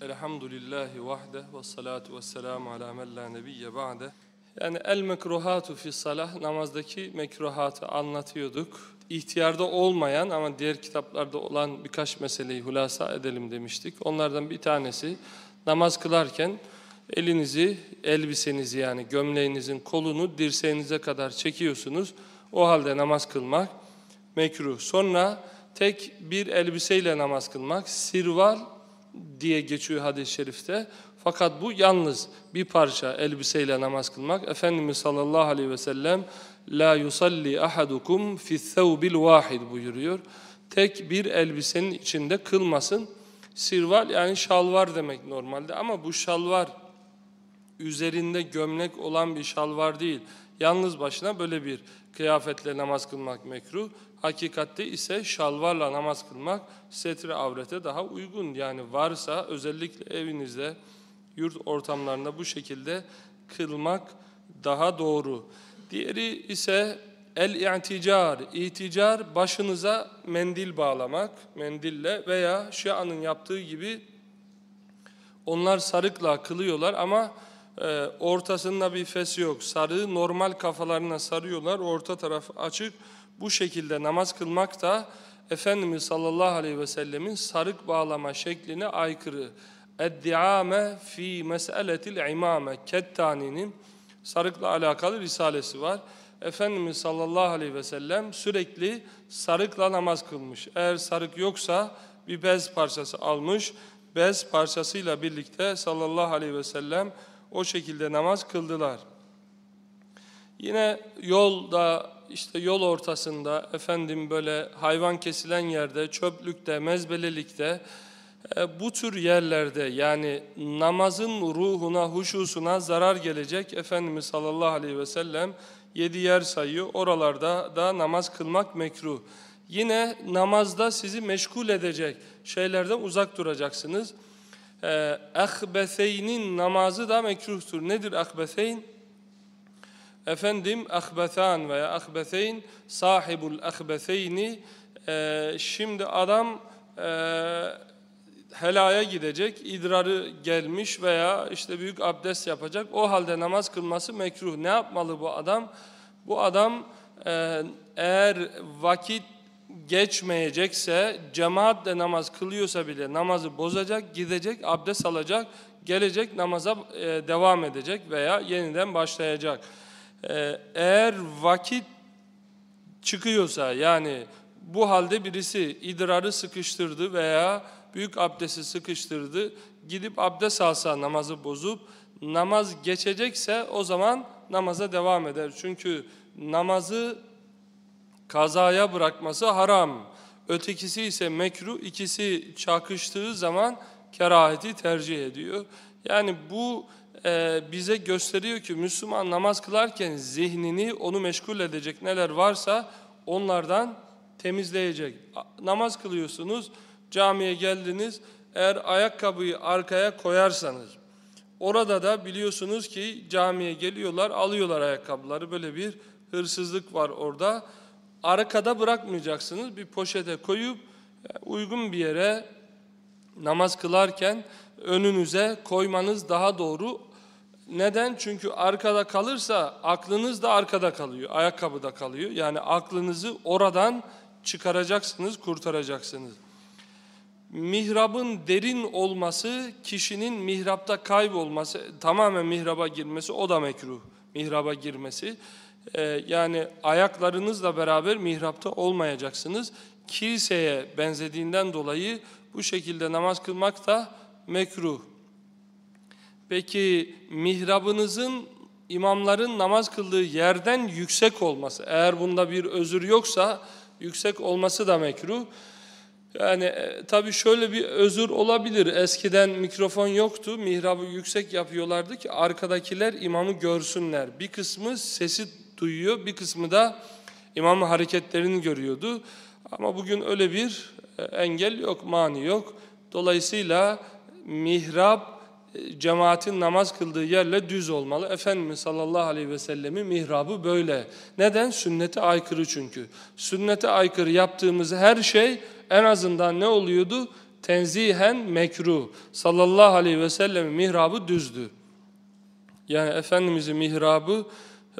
Elhamdülillahi vahde ve salatu ve selamu ala men la nebiyye ba'de. Yani el mekruhatu fi salah namazdaki mekruhatı anlatıyorduk. İhtiyarda olmayan ama diğer kitaplarda olan birkaç meseleyi hulasa edelim demiştik. Onlardan bir tanesi namaz kılarken elinizi, elbisenizi yani gömleğinizin kolunu dirseğinize kadar çekiyorsunuz. O halde namaz kılmak mekruh. Sonra tek bir elbiseyle namaz kılmak, sirval diye geçiyor hadis-i şerifte. Fakat bu yalnız bir parça elbiseyle namaz kılmak. Efendimiz sallallahu aleyhi ve sellem la yusalli ahadukum fi thawbil vahid buyuruyor. Tek bir elbisenin içinde kılmasın. Sirval yani şalvar demek normalde ama bu şalvar üzerinde gömlek olan bir şalvar değil. Yalnız başına böyle bir kıyafetle namaz kılmak mekruh. Hakikatte ise şalvarla namaz kılmak setre avrete daha uygun. Yani varsa özellikle evinizde, yurt ortamlarında bu şekilde kılmak daha doğru. Diğeri ise el-i'ticar. İticar başınıza mendil bağlamak, mendille veya Şia'nın yaptığı gibi onlar sarıkla kılıyorlar ama e, ortasında bir fes yok. Sarığı normal kafalarına sarıyorlar, orta tarafı açık. Bu şekilde namaz kılmak da Efendimiz sallallahu aleyhi ve sellemin sarık bağlama şekline aykırı. Eddiame fi meseletil imame Kettani'nin sarıkla alakalı risalesi var. Efendimiz sallallahu aleyhi ve sellem sürekli sarıkla namaz kılmış. Eğer sarık yoksa bir bez parçası almış. Bez parçasıyla birlikte sallallahu aleyhi ve sellem o şekilde namaz kıldılar. Yine yolda işte yol ortasında efendim böyle hayvan kesilen yerde, çöplükte, mezbelelikte e, bu tür yerlerde yani namazın ruhuna, huşusuna zarar gelecek Efendimiz sallallahu aleyhi ve sellem yedi yer sayıyor. Oralarda da namaz kılmak mekruh. Yine namazda sizi meşgul edecek şeylerden uzak duracaksınız. E, Ahbeseynin namazı da mekruhtur. Nedir ahbeseyn? Efendim ahbethan veya ahbeseyn sahibul ahbeseyni e, şimdi adam e, helaya gidecek, idrarı gelmiş veya işte büyük abdest yapacak. O halde namaz kılması mekruh. Ne yapmalı bu adam? Bu adam e, eğer vakit geçmeyecekse, cemaatle namaz kılıyorsa bile namazı bozacak, gidecek, abdest alacak, gelecek namaza e, devam edecek veya yeniden başlayacak. E, eğer vakit çıkıyorsa yani bu halde birisi idrarı sıkıştırdı veya büyük abdesti sıkıştırdı, gidip abdest alsa namazı bozup namaz geçecekse o zaman namaza devam eder. Çünkü namazı kazaya bırakması haram. Ötekisi ise mekruh, ikisi çakıştığı zaman keraheti tercih ediyor. Yani bu e, bize gösteriyor ki Müslüman namaz kılarken zihnini onu meşgul edecek neler varsa onlardan temizleyecek. Namaz kılıyorsunuz, camiye geldiniz, eğer ayakkabıyı arkaya koyarsanız, orada da biliyorsunuz ki camiye geliyorlar, alıyorlar ayakkabıları, böyle bir hırsızlık var orada. Arkada bırakmayacaksınız, bir poşete koyup uygun bir yere namaz kılarken önünüze koymanız daha doğru. Neden? Çünkü arkada kalırsa aklınız da arkada kalıyor, ayakkabıda kalıyor. Yani aklınızı oradan çıkaracaksınız, kurtaracaksınız. Mihrabın derin olması, kişinin mihrapta kaybolması, tamamen mihraba girmesi o da mekruh. Mihraba girmesi. Ee, yani ayaklarınızla beraber mihrapta olmayacaksınız. Kiliseye benzediğinden dolayı bu şekilde namaz kılmak da mekruh. Peki mihrabınızın imamların namaz kıldığı yerden yüksek olması, eğer bunda bir özür yoksa yüksek olması da mekruh. Yani e, tabii şöyle bir özür olabilir. Eskiden mikrofon yoktu, mihrabı yüksek yapıyorlardı ki arkadakiler imamı görsünler. Bir kısmı sesi duyuyor, bir kısmı da imamın hareketlerini görüyordu. Ama bugün öyle bir e, engel yok, mani yok. Dolayısıyla mihrab e, cemaatin namaz kıldığı yerle düz olmalı. Efendimiz sallallahu aleyhi ve sellemin mihrabı böyle. Neden? Sünnete aykırı çünkü. Sünnete aykırı yaptığımız her şey en azından ne oluyordu? tenzihen mekruh. Sallallahu aleyhi ve sellem mihrabı düzdü. Yani Efendimizin mihrabı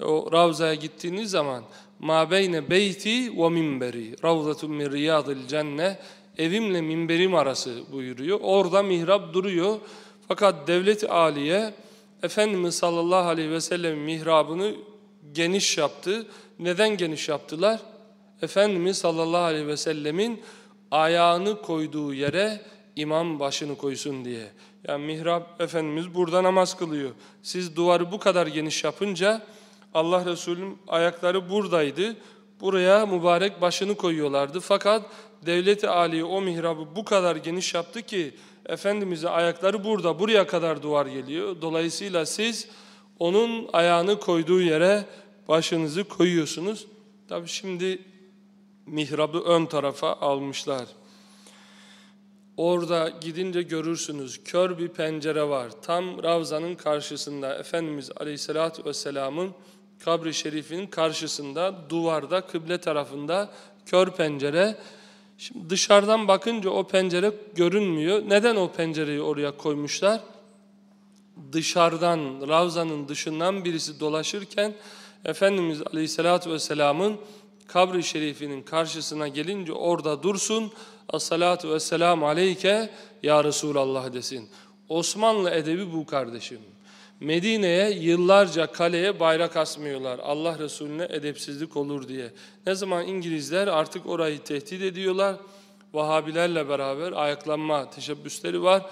o Ravza'ya gittiğiniz zaman ma beyne beyti ve minberi ravzatun min riyadil cenne evimle minberim arası buyuruyor. Orada mihrap duruyor. Fakat devlet aliye Efendimiz sallallahu aleyhi ve sellem mihrabını geniş yaptı. Neden geniş yaptılar? Efendimiz sallallahu aleyhi ve sellemin ayağını koyduğu yere imam başını koysun diye. Yani mihrap Efendimiz burada namaz kılıyor. Siz duvarı bu kadar geniş yapınca Allah Resulü'nün ayakları buradaydı. Buraya mübarek başını koyuyorlardı. Fakat devleti aliye o mihrabı bu kadar geniş yaptı ki Efendimiz'in ayakları burada, buraya kadar duvar geliyor. Dolayısıyla siz onun ayağını koyduğu yere başınızı koyuyorsunuz. Tabi şimdi mihrabı ön tarafa almışlar. Orada gidince görürsünüz kör bir pencere var. Tam Ravza'nın karşısında Efendimiz Aleyhisselatü Vesselam'ın kabri şerifinin karşısında duvarda kıble tarafında kör pencere. Şimdi dışarıdan bakınca o pencere görünmüyor. Neden o pencereyi oraya koymuşlar? Dışarıdan, Ravza'nın dışından birisi dolaşırken Efendimiz Aleyhisselatü Vesselam'ın kabri şerifinin karşısına gelince orada dursun. As-salatu vesselamu aleyke ya Resulallah desin. Osmanlı edebi bu kardeşim. Medine'ye yıllarca kaleye bayrak asmıyorlar. Allah Resulüne edepsizlik olur diye. Ne zaman İngilizler artık orayı tehdit ediyorlar. Vahabilerle beraber ayaklanma teşebbüsleri var.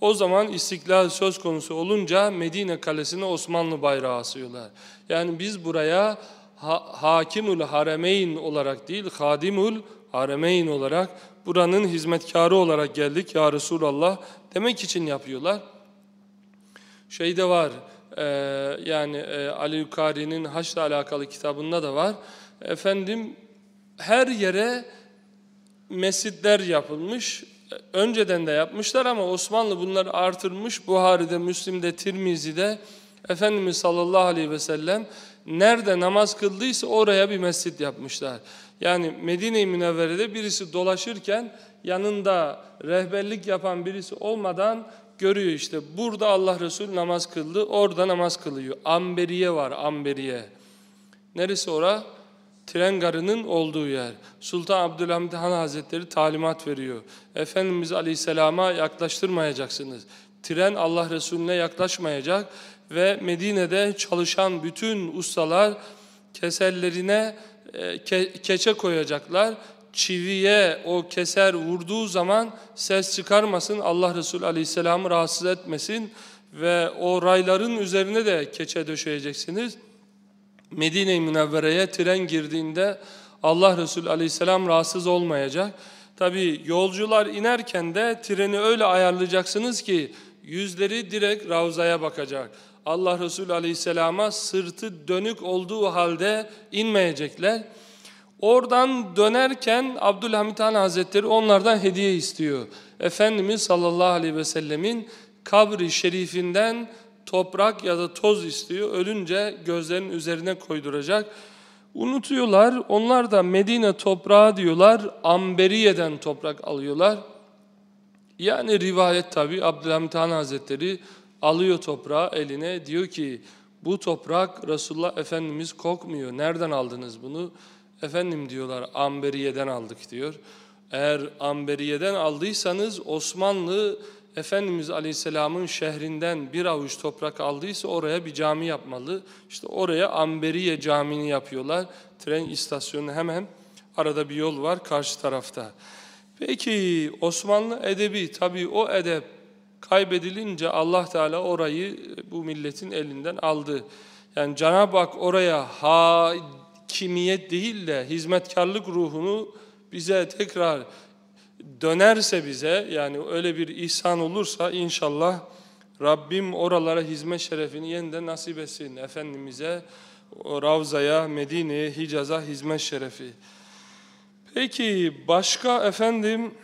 O zaman istiklal söz konusu olunca Medine kalesine Osmanlı bayrağı asıyorlar. Yani biz buraya ha Hakimul Haremeyn olarak değil, Hadimul Haremeyn olarak buranın hizmetkarı olarak geldik ya Resulallah demek için yapıyorlar. Şeyde var e, yani e, Ali Yukari'nin Haç'la alakalı kitabında da var. Efendim her yere mescitler yapılmış. Önceden de yapmışlar ama Osmanlı bunları artırmış. Buhari'de, Müslim'de, Tirmizi'de Efendimiz sallallahu aleyhi ve sellem nerede namaz kıldıysa oraya bir mescit yapmışlar. Yani Medine-i Münevvere'de birisi dolaşırken yanında rehberlik yapan birisi olmadan görüyor işte burada Allah Resulü namaz kıldı, orada namaz kılıyor. Amberiye var, Amberiye. Neresi ora? Tren garının olduğu yer. Sultan Abdülhamid Han Hazretleri talimat veriyor. Efendimiz Aleyhisselam'a yaklaştırmayacaksınız. Tren Allah Resulüne yaklaşmayacak ve Medine'de çalışan bütün ustalar keserlerine e, ke keçe koyacaklar. Çiviye o keser vurduğu zaman ses çıkarmasın, Allah Resulü Aleyhisselam'ı rahatsız etmesin ve o rayların üzerine de keçe döşeyeceksiniz. Medine-i Münevvere'ye tren girdiğinde Allah Resulü Aleyhisselam rahatsız olmayacak. Tabi yolcular inerken de treni öyle ayarlayacaksınız ki yüzleri direkt Ravza'ya bakacak. Allah Resulü Aleyhisselam'a sırtı dönük olduğu halde inmeyecekler. Oradan dönerken Abdülhamit Han Hazretleri onlardan hediye istiyor. Efendimiz sallallahu aleyhi ve sellemin kabri şerifinden toprak ya da toz istiyor. Ölünce gözlerinin üzerine koyduracak. Unutuyorlar. Onlar da Medine toprağı diyorlar. Amberiye'den toprak alıyorlar. Yani rivayet tabi Abdülhamit Han Hazretleri alıyor toprağı eline. Diyor ki bu toprak Resulullah Efendimiz kokmuyor. Nereden aldınız bunu? Efendim diyorlar Amberiye'den aldık diyor. Eğer Amberiye'den aldıysanız Osmanlı Efendimiz Aleyhisselam'ın şehrinden bir avuç toprak aldıysa oraya bir cami yapmalı. İşte oraya Amberiye Camii'ni yapıyorlar. Tren istasyonu hemen arada bir yol var karşı tarafta. Peki Osmanlı edebi tabii o edep kaybedilince Allah Teala orayı bu milletin elinden aldı. Yani Cenab-ı Hak oraya hakimiyet değil de hizmetkarlık ruhunu bize tekrar dönerse bize yani öyle bir ihsan olursa inşallah Rabbim oralara hizmet şerefini yeniden nasip etsin. Efendimiz'e, Ravza'ya, Medine'ye, Hicaz'a hizmet şerefi. Peki başka efendim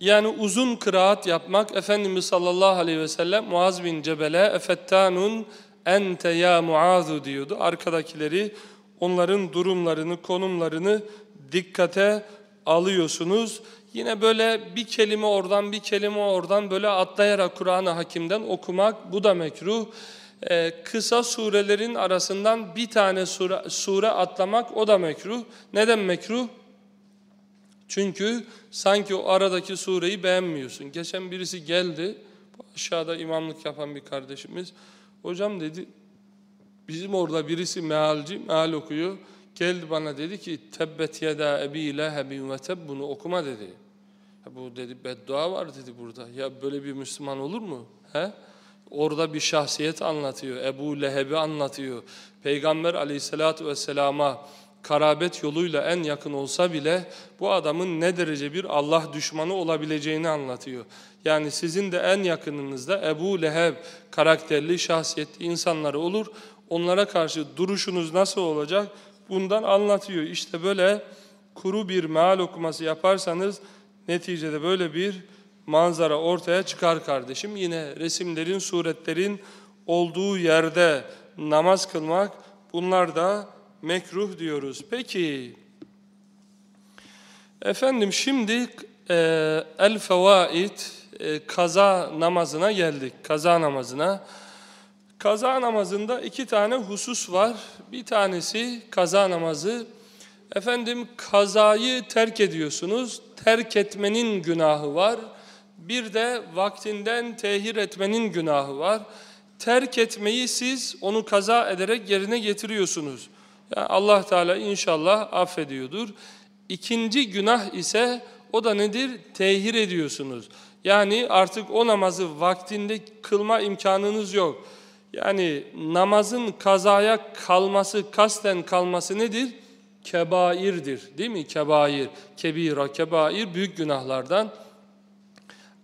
yani uzun kıraat yapmak Efendimiz sallallahu aleyhi ve sellem Muaz bin Cebel'e efettanun ente ya Muazu diyordu. Arkadakileri onların durumlarını, konumlarını dikkate alıyorsunuz. Yine böyle bir kelime oradan bir kelime oradan böyle atlayarak Kur'an-ı Hakim'den okumak bu da mekruh. Ee, kısa surelerin arasından bir tane sure, sure atlamak o da mekruh. Neden mekruh? Çünkü sanki o aradaki sureyi beğenmiyorsun. Geçen birisi geldi, aşağıda imamlık yapan bir kardeşimiz. Hocam dedi, bizim orada birisi mealci, meal okuyor. Geldi bana dedi ki, tebbet yeda ebi lehebin ve teb bunu okuma dedi. Bu dedi beddua var dedi burada. Ya böyle bir Müslüman olur mu? He? Orada bir şahsiyet anlatıyor. Ebu Leheb'i anlatıyor. Peygamber aleyhissalatü vesselama karabet yoluyla en yakın olsa bile bu adamın ne derece bir Allah düşmanı olabileceğini anlatıyor. Yani sizin de en yakınınızda Ebu Leheb karakterli, şahsiyetli insanları olur. Onlara karşı duruşunuz nasıl olacak? Bundan anlatıyor. İşte böyle kuru bir meal okuması yaparsanız neticede böyle bir manzara ortaya çıkar kardeşim. Yine resimlerin, suretlerin olduğu yerde namaz kılmak bunlar da mekruh diyoruz. Peki efendim şimdi e, el fevaid e, kaza namazına geldik. Kaza namazına. Kaza namazında iki tane husus var. Bir tanesi kaza namazı. Efendim kazayı terk ediyorsunuz. Terk etmenin günahı var. Bir de vaktinden tehir etmenin günahı var. Terk etmeyi siz onu kaza ederek yerine getiriyorsunuz. Yani Allah Teala inşallah affediyordur. İkinci günah ise o da nedir? Tehir ediyorsunuz. Yani artık o namazı vaktinde kılma imkanınız yok. Yani namazın kazaya kalması, kasten kalması nedir? Kebairdir. Değil mi? Kebair. Kebira, kebair büyük günahlardan.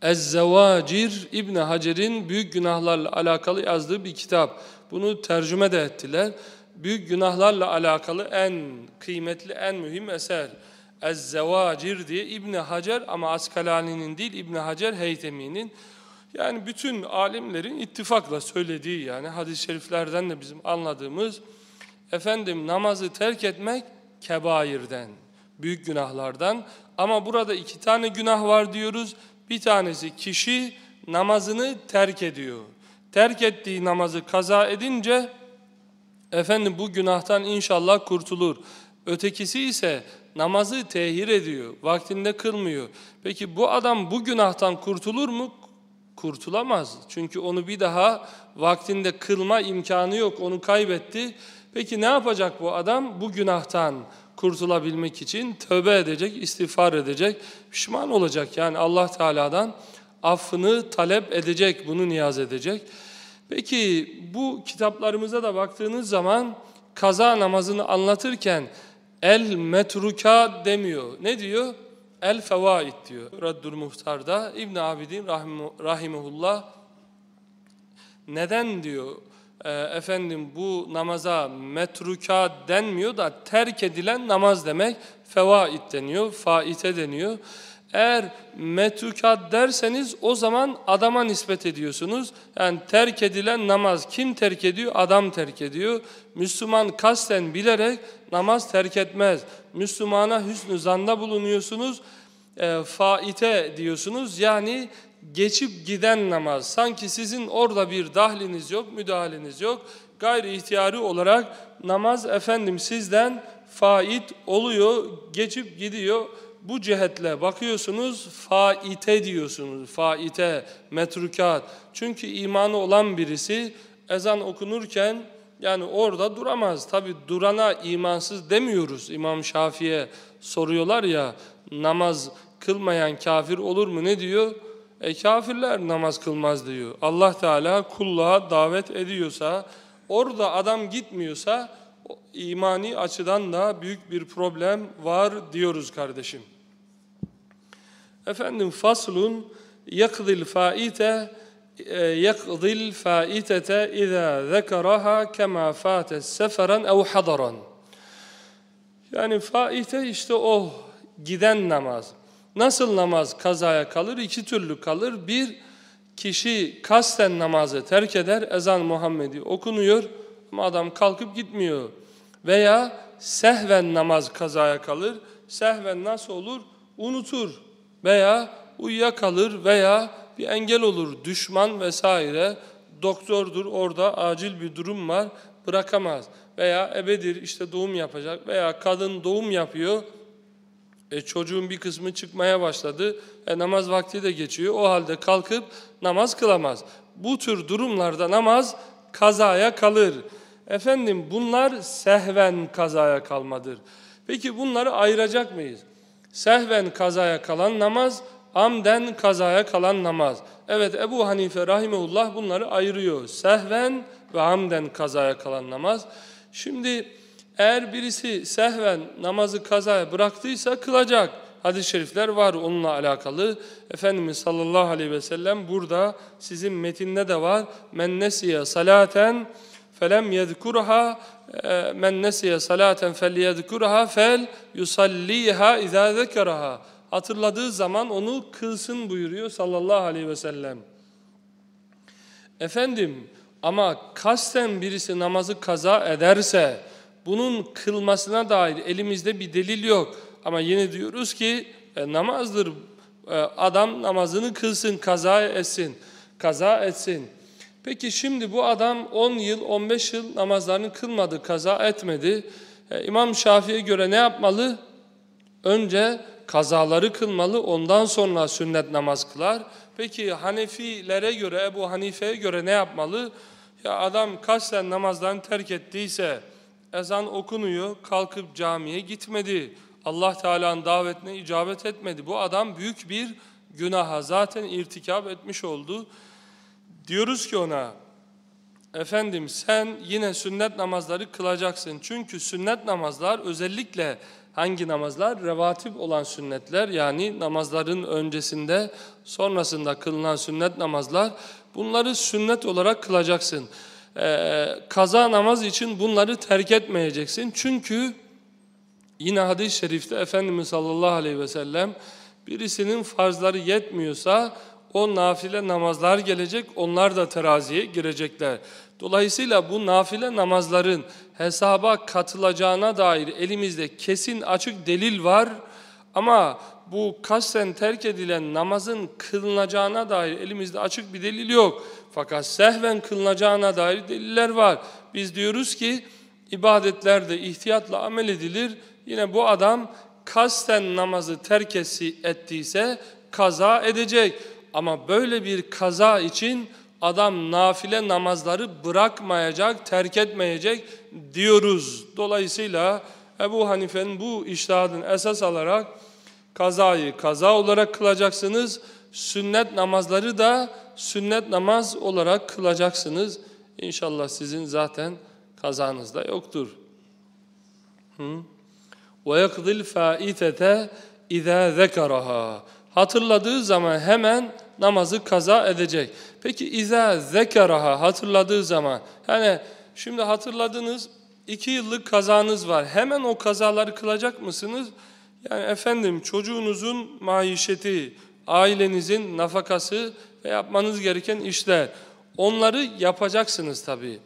Ez-Zevacir İbn Hacer'in büyük günahlarla alakalı yazdığı bir kitap. Bunu tercüme de ettiler. Büyük günahlarla alakalı en kıymetli, en mühim eser. Ez-Zevacir diye İbn Hacer ama Askalani'nin değil İbn Hacer Heytemi'nin. Yani bütün alimlerin ittifakla söylediği yani hadis-i şeriflerden de bizim anladığımız efendim namazı terk etmek kebairden, büyük günahlardan ama burada iki tane günah var diyoruz. Bir tanesi kişi namazını terk ediyor. Terk ettiği namazı kaza edince efendim bu günahtan inşallah kurtulur. Ötekisi ise namazı tehir ediyor, vaktinde kılmıyor. Peki bu adam bu günahtan kurtulur mu? Kurtulamaz. Çünkü onu bir daha vaktinde kılma imkanı yok, onu kaybetti. Peki ne yapacak bu adam? Bu günahtan kurtulabilmek için tövbe edecek, istiğfar edecek, pişman olacak. Yani Allah Teala'dan affını talep edecek, bunu niyaz edecek. Peki bu kitaplarımıza da baktığınız zaman kaza namazını anlatırken el metruka demiyor. Ne diyor? El fevaid diyor. Raddül Muhtar'da İbn Abidin rahimehullah neden diyor e, efendim bu namaza metruka denmiyor da terk edilen namaz demek fevaid deniyor, faite deniyor. Eğer metrukat derseniz o zaman adama nispet ediyorsunuz. Yani terk edilen namaz kim terk ediyor? Adam terk ediyor. Müslüman kasten bilerek namaz terk etmez. Müslümana hüsnü zanda bulunuyorsunuz. E, faite diyorsunuz. Yani geçip giden namaz. Sanki sizin orada bir dahliniz yok, müdahaleniz yok. Gayri ihtiyari olarak namaz efendim sizden fait oluyor, geçip gidiyor. Bu cihetle bakıyorsunuz, faite diyorsunuz, faite, metrukat. Çünkü imanı olan birisi ezan okunurken yani orada duramaz. Tabi durana imansız demiyoruz. İmam Şafii'ye soruyorlar ya namaz kılmayan kafir olur mu ne diyor? E kafirler namaz kılmaz diyor. Allah Teala kulluğa davet ediyorsa, orada adam gitmiyorsa imani açıdan da büyük bir problem var diyoruz kardeşim. Efendim faslun yakdil faite yakdil faitete iza zekaraha kema fates seferan ev hadaran. Yani faite işte o giden namaz. Nasıl namaz kazaya kalır? İki türlü kalır. Bir, kişi kasten namazı terk eder, ezan Muhammedi okunuyor ama adam kalkıp gitmiyor. Veya sehven namaz kazaya kalır. Sehven nasıl olur? Unutur. Veya uyuyakalır veya bir engel olur düşman vesaire doktordur orada acil bir durum var bırakamaz. Veya ebedir işte doğum yapacak veya kadın doğum yapıyor e, çocuğun bir kısmı çıkmaya başladı e, namaz vakti de geçiyor o halde kalkıp namaz kılamaz. Bu tür durumlarda namaz kazaya kalır. Efendim bunlar sehven kazaya kalmadır. Peki bunları ayıracak mıyız sehven kazaya kalan namaz amden kazaya kalan namaz. Evet Ebu Hanife rahimeullah bunları ayırıyor. Sehven ve amden kazaya kalan namaz. Şimdi eğer birisi sehven namazı kazaya bıraktıysa kılacak. Hadis-i şerifler var onunla alakalı. Efendimiz sallallahu aleyhi ve sellem burada sizin metinde de var. Men nesiye salaten felem yedkurha e, men nesiye salaten fel yedkurha fel yusalliha izâ zekeraha hatırladığı zaman onu kılsın buyuruyor sallallahu aleyhi ve sellem. Efendim ama kasten birisi namazı kaza ederse bunun kılmasına dair elimizde bir delil yok. Ama yine diyoruz ki e, namazdır. E, adam namazını kılsın, kaza etsin. Kaza etsin. Peki şimdi bu adam 10 yıl, 15 yıl namazlarını kılmadı, kaza etmedi. E, İmam Şafii'ye göre ne yapmalı? Önce kazaları kılmalı, ondan sonra sünnet namaz kılar. Peki Hanefilere göre, Ebu Hanife'ye göre ne yapmalı? Ya adam kasten namazdan terk ettiyse, ezan okunuyor, kalkıp camiye gitmedi. Allah Teala'nın davetine icabet etmedi. Bu adam büyük bir günaha zaten irtikap etmiş oldu. Diyoruz ki ona, efendim sen yine sünnet namazları kılacaksın. Çünkü sünnet namazlar özellikle Hangi namazlar? Revatip olan sünnetler yani namazların öncesinde sonrasında kılınan sünnet namazlar. Bunları sünnet olarak kılacaksın. Ee, kaza namaz için bunları terk etmeyeceksin. Çünkü yine hadis-i şerifte Efendimiz sallallahu aleyhi ve sellem birisinin farzları yetmiyorsa o nafile namazlar gelecek, onlar da teraziye girecekler. Dolayısıyla bu nafile namazların hesaba katılacağına dair elimizde kesin açık delil var. Ama bu kasten terk edilen namazın kılınacağına dair elimizde açık bir delil yok. Fakat sehven kılınacağına dair deliller var. Biz diyoruz ki ibadetlerde ihtiyatla amel edilir. Yine bu adam kasten namazı terk ettiyse kaza edecek. Ama böyle bir kaza için adam nafile namazları bırakmayacak, terk etmeyecek diyoruz. Dolayısıyla Ebu Hanife'nin bu iştihadını esas alarak kazayı kaza olarak kılacaksınız. Sünnet namazları da sünnet namaz olarak kılacaksınız. İnşallah sizin zaten kazanızda yoktur. وَيَقْضِ الْفَائِتَةَ اِذَا ذَكَرَهَا Hatırladığı zaman hemen namazı kaza edecek. Peki izâ zekeraha hatırladığı zaman yani şimdi hatırladınız iki yıllık kazanız var. Hemen o kazaları kılacak mısınız? Yani efendim çocuğunuzun maişeti, ailenizin nafakası ve yapmanız gereken işler. Onları yapacaksınız tabii.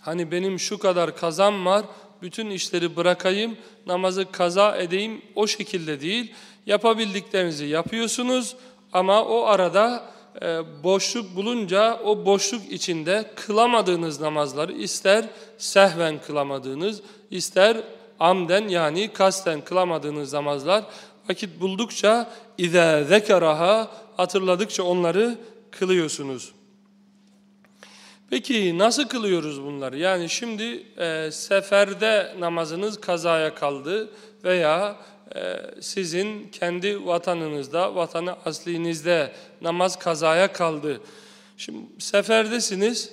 Hani benim şu kadar kazam var, bütün işleri bırakayım, namazı kaza edeyim o şekilde değil. Yapabildiklerinizi yapıyorsunuz ama o arada e, boşluk bulunca o boşluk içinde kılamadığınız namazları ister sehven kılamadığınız, ister amden yani kasten kılamadığınız namazlar vakit buldukça اِذَا ذَكَرَهَا hatırladıkça onları kılıyorsunuz. Peki nasıl kılıyoruz bunları? Yani şimdi e, seferde namazınız kazaya kaldı veya e, sizin kendi vatanınızda, vatanı aslinizde namaz kazaya kaldı. Şimdi seferdesiniz,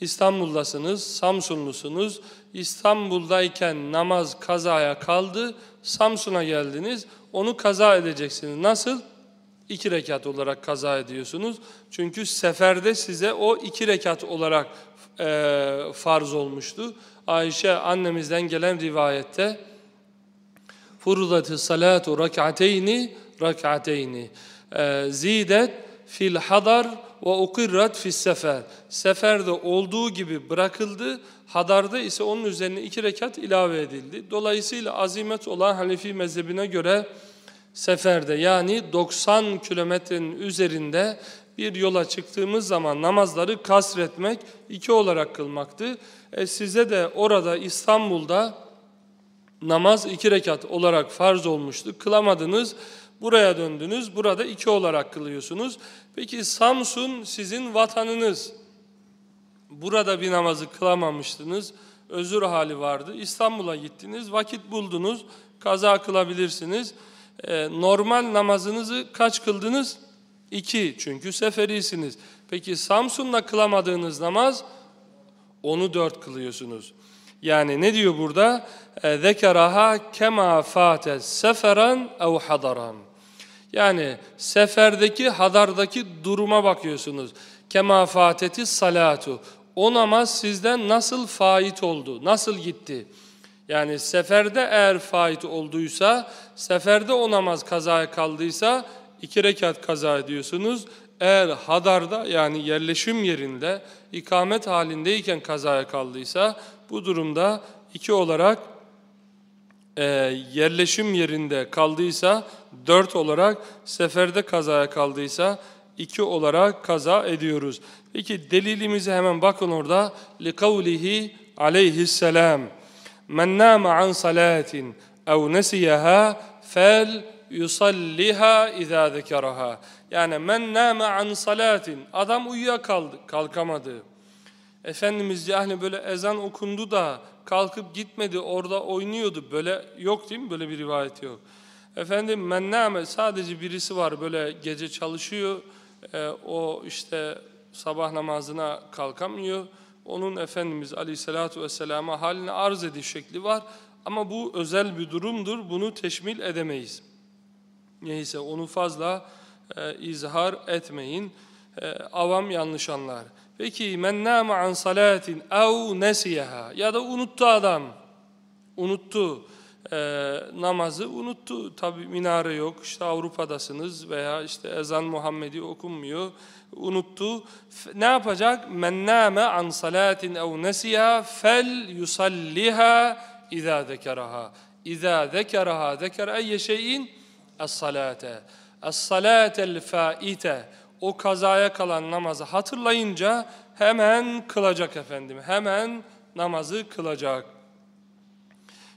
İstanbul'dasınız, Samsunlusunuz. İstanbul'dayken namaz kazaya kaldı, Samsun'a geldiniz, onu kaza edeceksiniz. Nasıl? İki rekat olarak kaza ediyorsunuz. Çünkü seferde size o iki rekat olarak e, farz olmuştu. Ayşe annemizden gelen rivayette Furudati salatu rak'ateyni rak'ateyni. Zidet fil hadar ve ukirrat fis sefer. Seferde olduğu gibi bırakıldı. Hadarda ise onun üzerine iki rekat ilave edildi. Dolayısıyla azimet olan Hanefi mezhebine göre seferde yani 90 kilometrenin üzerinde bir yola çıktığımız zaman namazları kasretmek iki olarak kılmaktı. E size de orada İstanbul'da namaz iki rekat olarak farz olmuştu. Kılamadınız, buraya döndünüz, burada iki olarak kılıyorsunuz. Peki Samsun sizin vatanınız. Burada bir namazı kılamamıştınız, özür hali vardı. İstanbul'a gittiniz, vakit buldunuz, kaza kılabilirsiniz. Ee, normal namazınızı kaç kıldınız? İki, çünkü seferisiniz. Peki Samsun'da kılamadığınız namaz, onu dört kılıyorsunuz. Yani ne diyor burada? E, zekeraha kema fate seferen ev hadaran. Yani seferdeki, hadardaki duruma bakıyorsunuz. Kema fateti salatu. O namaz sizden nasıl fait oldu, nasıl gitti? Yani seferde eğer fait olduysa, seferde o namaz kazaya kaldıysa iki rekat kaza ediyorsunuz. Eğer hadarda yani yerleşim yerinde ikamet halindeyken kazaya kaldıysa bu durumda iki olarak e, yerleşim yerinde kaldıysa dört olarak seferde kazaya kaldıysa iki olarak kaza ediyoruz. Peki delilimize hemen bakın orada لِقَوْلِهِ aleyhisselam مَنْ نَامَ عَنْ صَلَاتٍ اَوْ نَسِيَهَا فَلْ yusalliha izâ zekeraha. Yani men nâme an salatin. Adam uyuyakaldı, kalkamadı. Efendimiz yani böyle ezan okundu da kalkıp gitmedi, orada oynuyordu. Böyle yok değil mi? Böyle bir rivayet yok. Efendim men nâme sadece birisi var böyle gece çalışıyor. E, o işte sabah namazına kalkamıyor. Onun Efendimiz Aleyhisselatü Vesselam'a haline arz ediş şekli var. Ama bu özel bir durumdur. Bunu teşmil edemeyiz. Neyse onu fazla e, izhar etmeyin. E, avam yanlış anlar. Peki men nâme an salatin ev nesiyeha ya da unuttu adam. Unuttu. E, namazı unuttu. Tabi minare yok. İşte Avrupa'dasınız veya işte ezan Muhammedi okunmuyor. Unuttu. Ne yapacak? Men nâme an salatin ev nesiyeha fel yusalliha izâ zekeraha. İzâ zekeraha zekere eyye şeyin es-salate. Es-salatel faite. O kazaya kalan namazı hatırlayınca hemen kılacak efendim. Hemen namazı kılacak.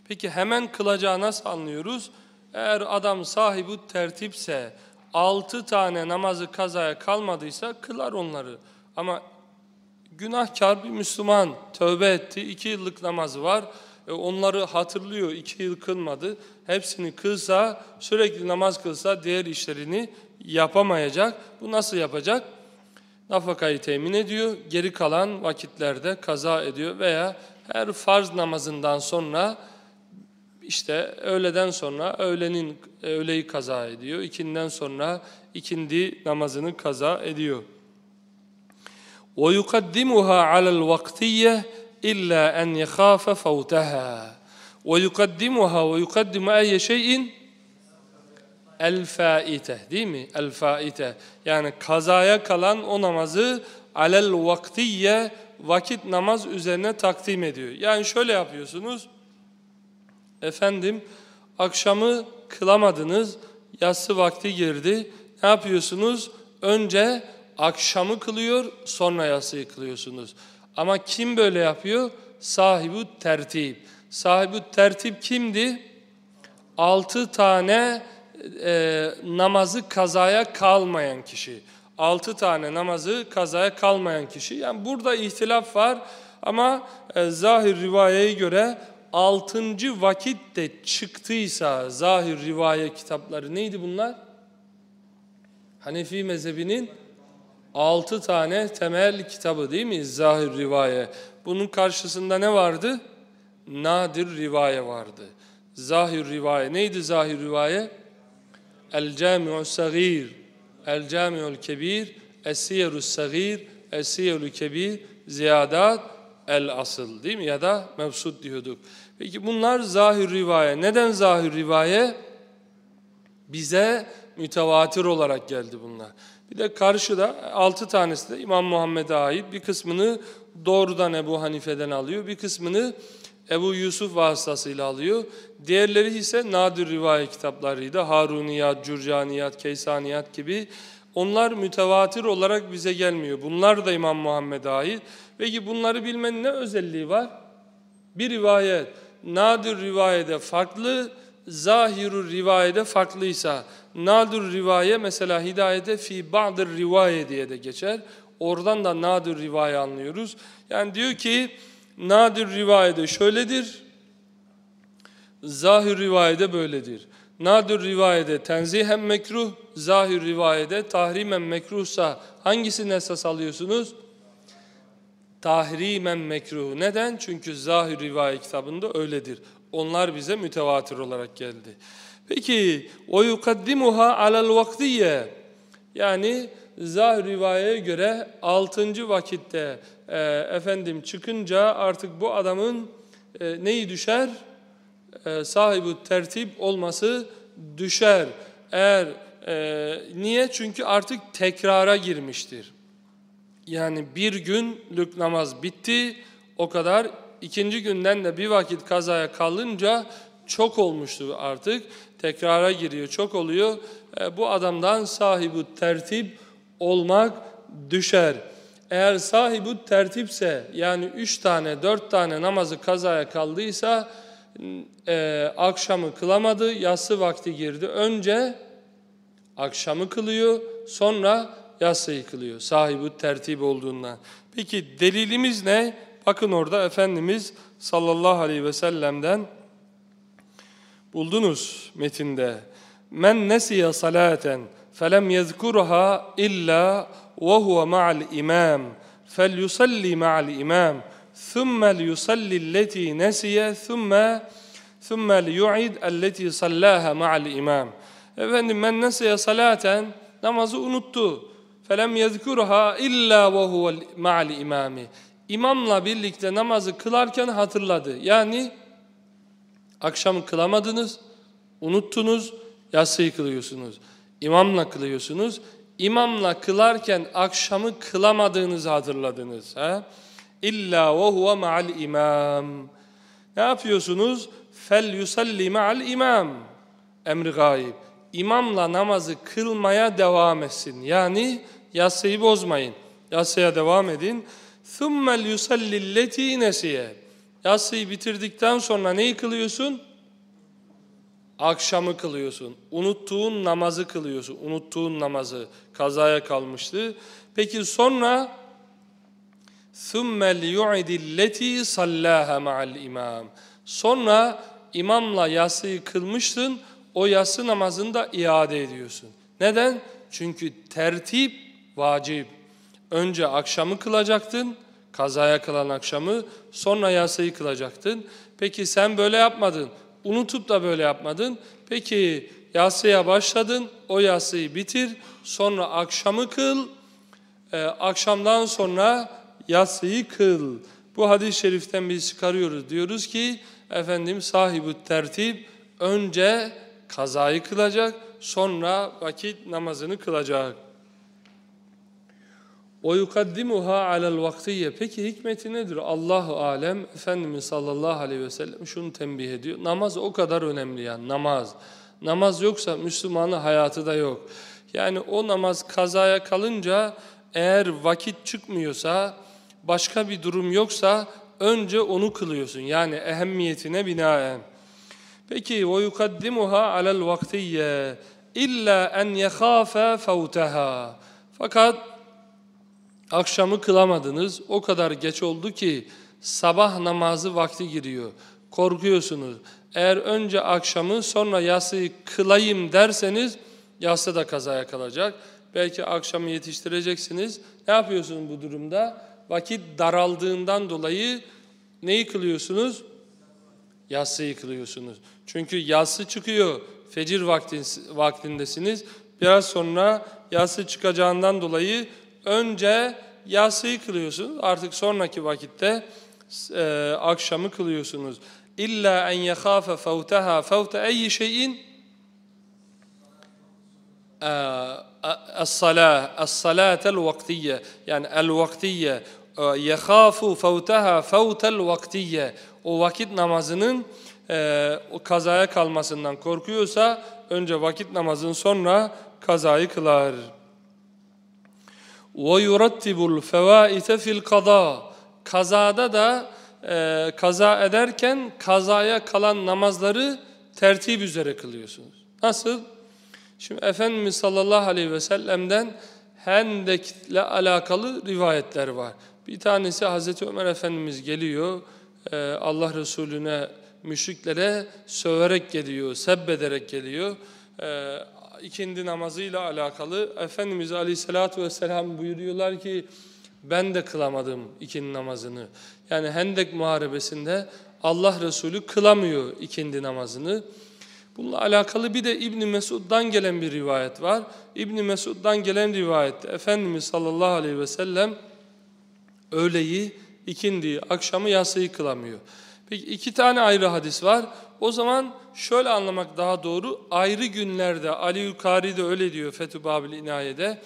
Peki hemen kılacağı nasıl anlıyoruz? Eğer adam sahibi tertipse, altı tane namazı kazaya kalmadıysa kılar onları. Ama günahkar bir Müslüman tövbe etti, iki yıllık namazı var. E onları hatırlıyor, iki yıl kılmadı. Hepsini kılsa, sürekli namaz kılsa diğer işlerini yapamayacak. Bu nasıl yapacak? Nafakayı temin ediyor, geri kalan vakitlerde kaza ediyor veya her farz namazından sonra işte öğleden sonra öğlenin öğleyi kaza ediyor. İkinden sonra ikindi namazını kaza ediyor. وَيُقَدِّمُهَا عَلَى الْوَقْتِيَّةِ إلا أن يخاف فوتها ويقدمها ويقدم أي شيء el-faite değil mi? El-faite. Yani kazaya kalan o namazı alel vaktiye vakit namaz üzerine takdim ediyor. Yani şöyle yapıyorsunuz. Efendim akşamı kılamadınız. Yatsı vakti girdi. Ne yapıyorsunuz? Önce akşamı kılıyor, sonra yatsıyı kılıyorsunuz. Ama kim böyle yapıyor? Sahibi tertip. Sahibi tertip kimdi? Altı tane e, namazı kazaya kalmayan kişi. Altı tane namazı kazaya kalmayan kişi. Yani burada ihtilaf var ama e, zahir rivayeye göre altıncı vakitte çıktıysa zahir rivaye kitapları neydi bunlar? Hanefi mezhebinin altı tane temel kitabı değil mi? Zahir rivaye. Bunun karşısında ne vardı? Nadir rivaye vardı. Zahir rivaye. Neydi zahir rivaye? El cami'u sagir, el cami'ul kebir, es-siyerus sagir, es-siyerul kebir, ziyadat, el asıl değil mi? Ya da mevsud diyorduk. Peki bunlar zahir rivaye. Neden zahir rivaye? Bize mütevatir olarak geldi bunlar. Bir de karşıda altı tanesi de İmam Muhammed'e ait bir kısmını doğrudan Ebu Hanife'den alıyor. Bir kısmını Ebu Yusuf vasıtasıyla alıyor. Diğerleri ise nadir rivayet kitaplarıydı. Haruniyat, Cürcaniyat, Keysaniyat gibi. Onlar mütevatir olarak bize gelmiyor. Bunlar da İmam Muhammed'e ait. Peki bunları bilmenin ne özelliği var? Bir rivayet nadir rivayede farklı, zahirur rivayede farklıysa, nadir rivaye mesela hidayete fi ba'dır rivaye diye de geçer. Oradan da nadir rivaye anlıyoruz. Yani diyor ki nadir rivayede şöyledir, zahir rivayede böyledir. Nadir rivayede tenzihen mekruh, zahir rivayede tahrimen mekruhsa hangisini esas alıyorsunuz? tahrimen mekruh. Neden? Çünkü zahir rivayet kitabında öyledir. Onlar bize mütevatir olarak geldi. Peki o yukaddimuha alel vaktiye yani zahir rivayeye göre 6. vakitte e, efendim çıkınca artık bu adamın e, neyi düşer? E, sahibi tertip olması düşer. Eğer e, niye? Çünkü artık tekrara girmiştir. Yani bir günlük namaz bitti, o kadar. İkinci günden de bir vakit kazaya kalınca çok olmuştu artık. Tekrara giriyor, çok oluyor. E, bu adamdan sahibi tertip olmak düşer. Eğer sahibi tertipse yani üç tane, dört tane namazı kazaya kaldıysa e, akşamı kılamadı, yatsı vakti girdi. Önce akşamı kılıyor, sonra yatsı yıkılıyor. Sahibi tertip olduğundan. Peki delilimiz ne? Bakın orada Efendimiz sallallahu aleyhi ve sellem'den buldunuz metinde. Men nesiye salaten felem yezkurha illa ve huve ma'al imam felyusalli ma'al imam ثم ليصلي التي نسي ثم ثم ليعيد التي صلاها مع الإمام Efendim men nesiye salaten namazı unuttu. فَلَمْ يَذْكُرْهَا اِلَّا وَهُوَ مَعَ الْاِمَامِ İmamla birlikte namazı kılarken hatırladı. Yani akşam kılamadınız, unuttunuz, yatsıyı kılıyorsunuz. İmamla kılıyorsunuz. İmamla kılarken akşamı kılamadığınızı hatırladınız. He? İlla ve huve ma'al imam. Ne yapıyorsunuz? Fel yusalli ma'al imam. Emri gayib. İmamla namazı kılmaya devam etsin. Yani Yatsıyı bozmayın. Yatsıya devam edin. ثُمَّ الْيُسَلِّ الَّتِي نَسِيَ Yatsıyı bitirdikten sonra neyi kılıyorsun? Akşamı kılıyorsun. Unuttuğun namazı kılıyorsun. Unuttuğun namazı kazaya kalmıştı. Peki sonra ثُمَّ لِيُعِدِ الَّتِي صَلَّاهَا مَعَ الْاِمَامِ Sonra imamla yatsıyı kılmıştın. O yatsı namazını da iade ediyorsun. Neden? Çünkü tertip vacip. Önce akşamı kılacaktın, kazaya kılan akşamı, sonra yasayı kılacaktın. Peki sen böyle yapmadın, unutup da böyle yapmadın. Peki yasaya başladın, o yasayı bitir, sonra akşamı kıl, ee, akşamdan sonra yasayı kıl. Bu hadis-i şeriften biz çıkarıyoruz. Diyoruz ki, efendim sahibi tertip önce kazayı kılacak, sonra vakit namazını kılacak. Yukaddimuha alel vaktiye. Peki hikmeti nedir? Allahu alem Efendimiz sallallahu aleyhi ve sellem şunu tembih ediyor. Namaz o kadar önemli yani namaz. Namaz yoksa Müslümanın hayatı da yok. Yani o namaz kazaya kalınca eğer vakit çıkmıyorsa, başka bir durum yoksa önce onu kılıyorsun. Yani ehemmiyetine binaen. Peki yukaddimuha alel vaktiye illa en yekhafe fevteha. Fakat Akşamı kılamadınız. O kadar geç oldu ki sabah namazı vakti giriyor. Korkuyorsunuz. Eğer önce akşamı sonra yatsıyı kılayım derseniz yatsı da kazaya kalacak. Belki akşamı yetiştireceksiniz. Ne yapıyorsunuz bu durumda? Vakit daraldığından dolayı neyi kılıyorsunuz? Yatsıyı kılıyorsunuz. Çünkü yatsı çıkıyor. Fecir vaktindesiniz. Biraz sonra yatsı çıkacağından dolayı önce yatsıyı kılıyorsunuz. Artık sonraki vakitte e, akşamı kılıyorsunuz. İlla en yekhafe fevteha fevte eyyi şeyin es-salah, es-salatel vaktiye yani el-vaktiye يَخَافُ فَوْتَهَا فَوْتَ الْوَقْتِيَّ O vakit namazının e, o kazaya kalmasından korkuyorsa önce vakit namazın sonra kazayı kılar. وَيُرَتِّبُ الْفَوَائِتَ fil الْقَضَى Kazada da e, kaza ederken kazaya kalan namazları tertip üzere kılıyorsunuz. Nasıl? Şimdi Efendimiz sallallahu aleyhi ve sellem'den Hendek'le alakalı rivayetler var. Bir tanesi Hazreti Ömer Efendimiz geliyor, e, Allah Resulüne, müşriklere söverek geliyor, sebbederek geliyor. E, ikindi namazıyla alakalı Efendimiz Aleyhisselatü Vesselam buyuruyorlar ki ben de kılamadım ikindi namazını. Yani Hendek Muharebesi'nde Allah Resulü kılamıyor ikindi namazını. Bununla alakalı bir de İbn Mesud'dan gelen bir rivayet var. İbn Mesud'dan gelen rivayette Efendimiz sallallahu aleyhi ve sellem öğleyi, ikindi, akşamı yatsıyı kılamıyor. Peki iki tane ayrı hadis var. O zaman şöyle anlamak daha doğru. Ayrı günlerde Ali Yukari de öyle diyor Fethü Babil İnaye'de.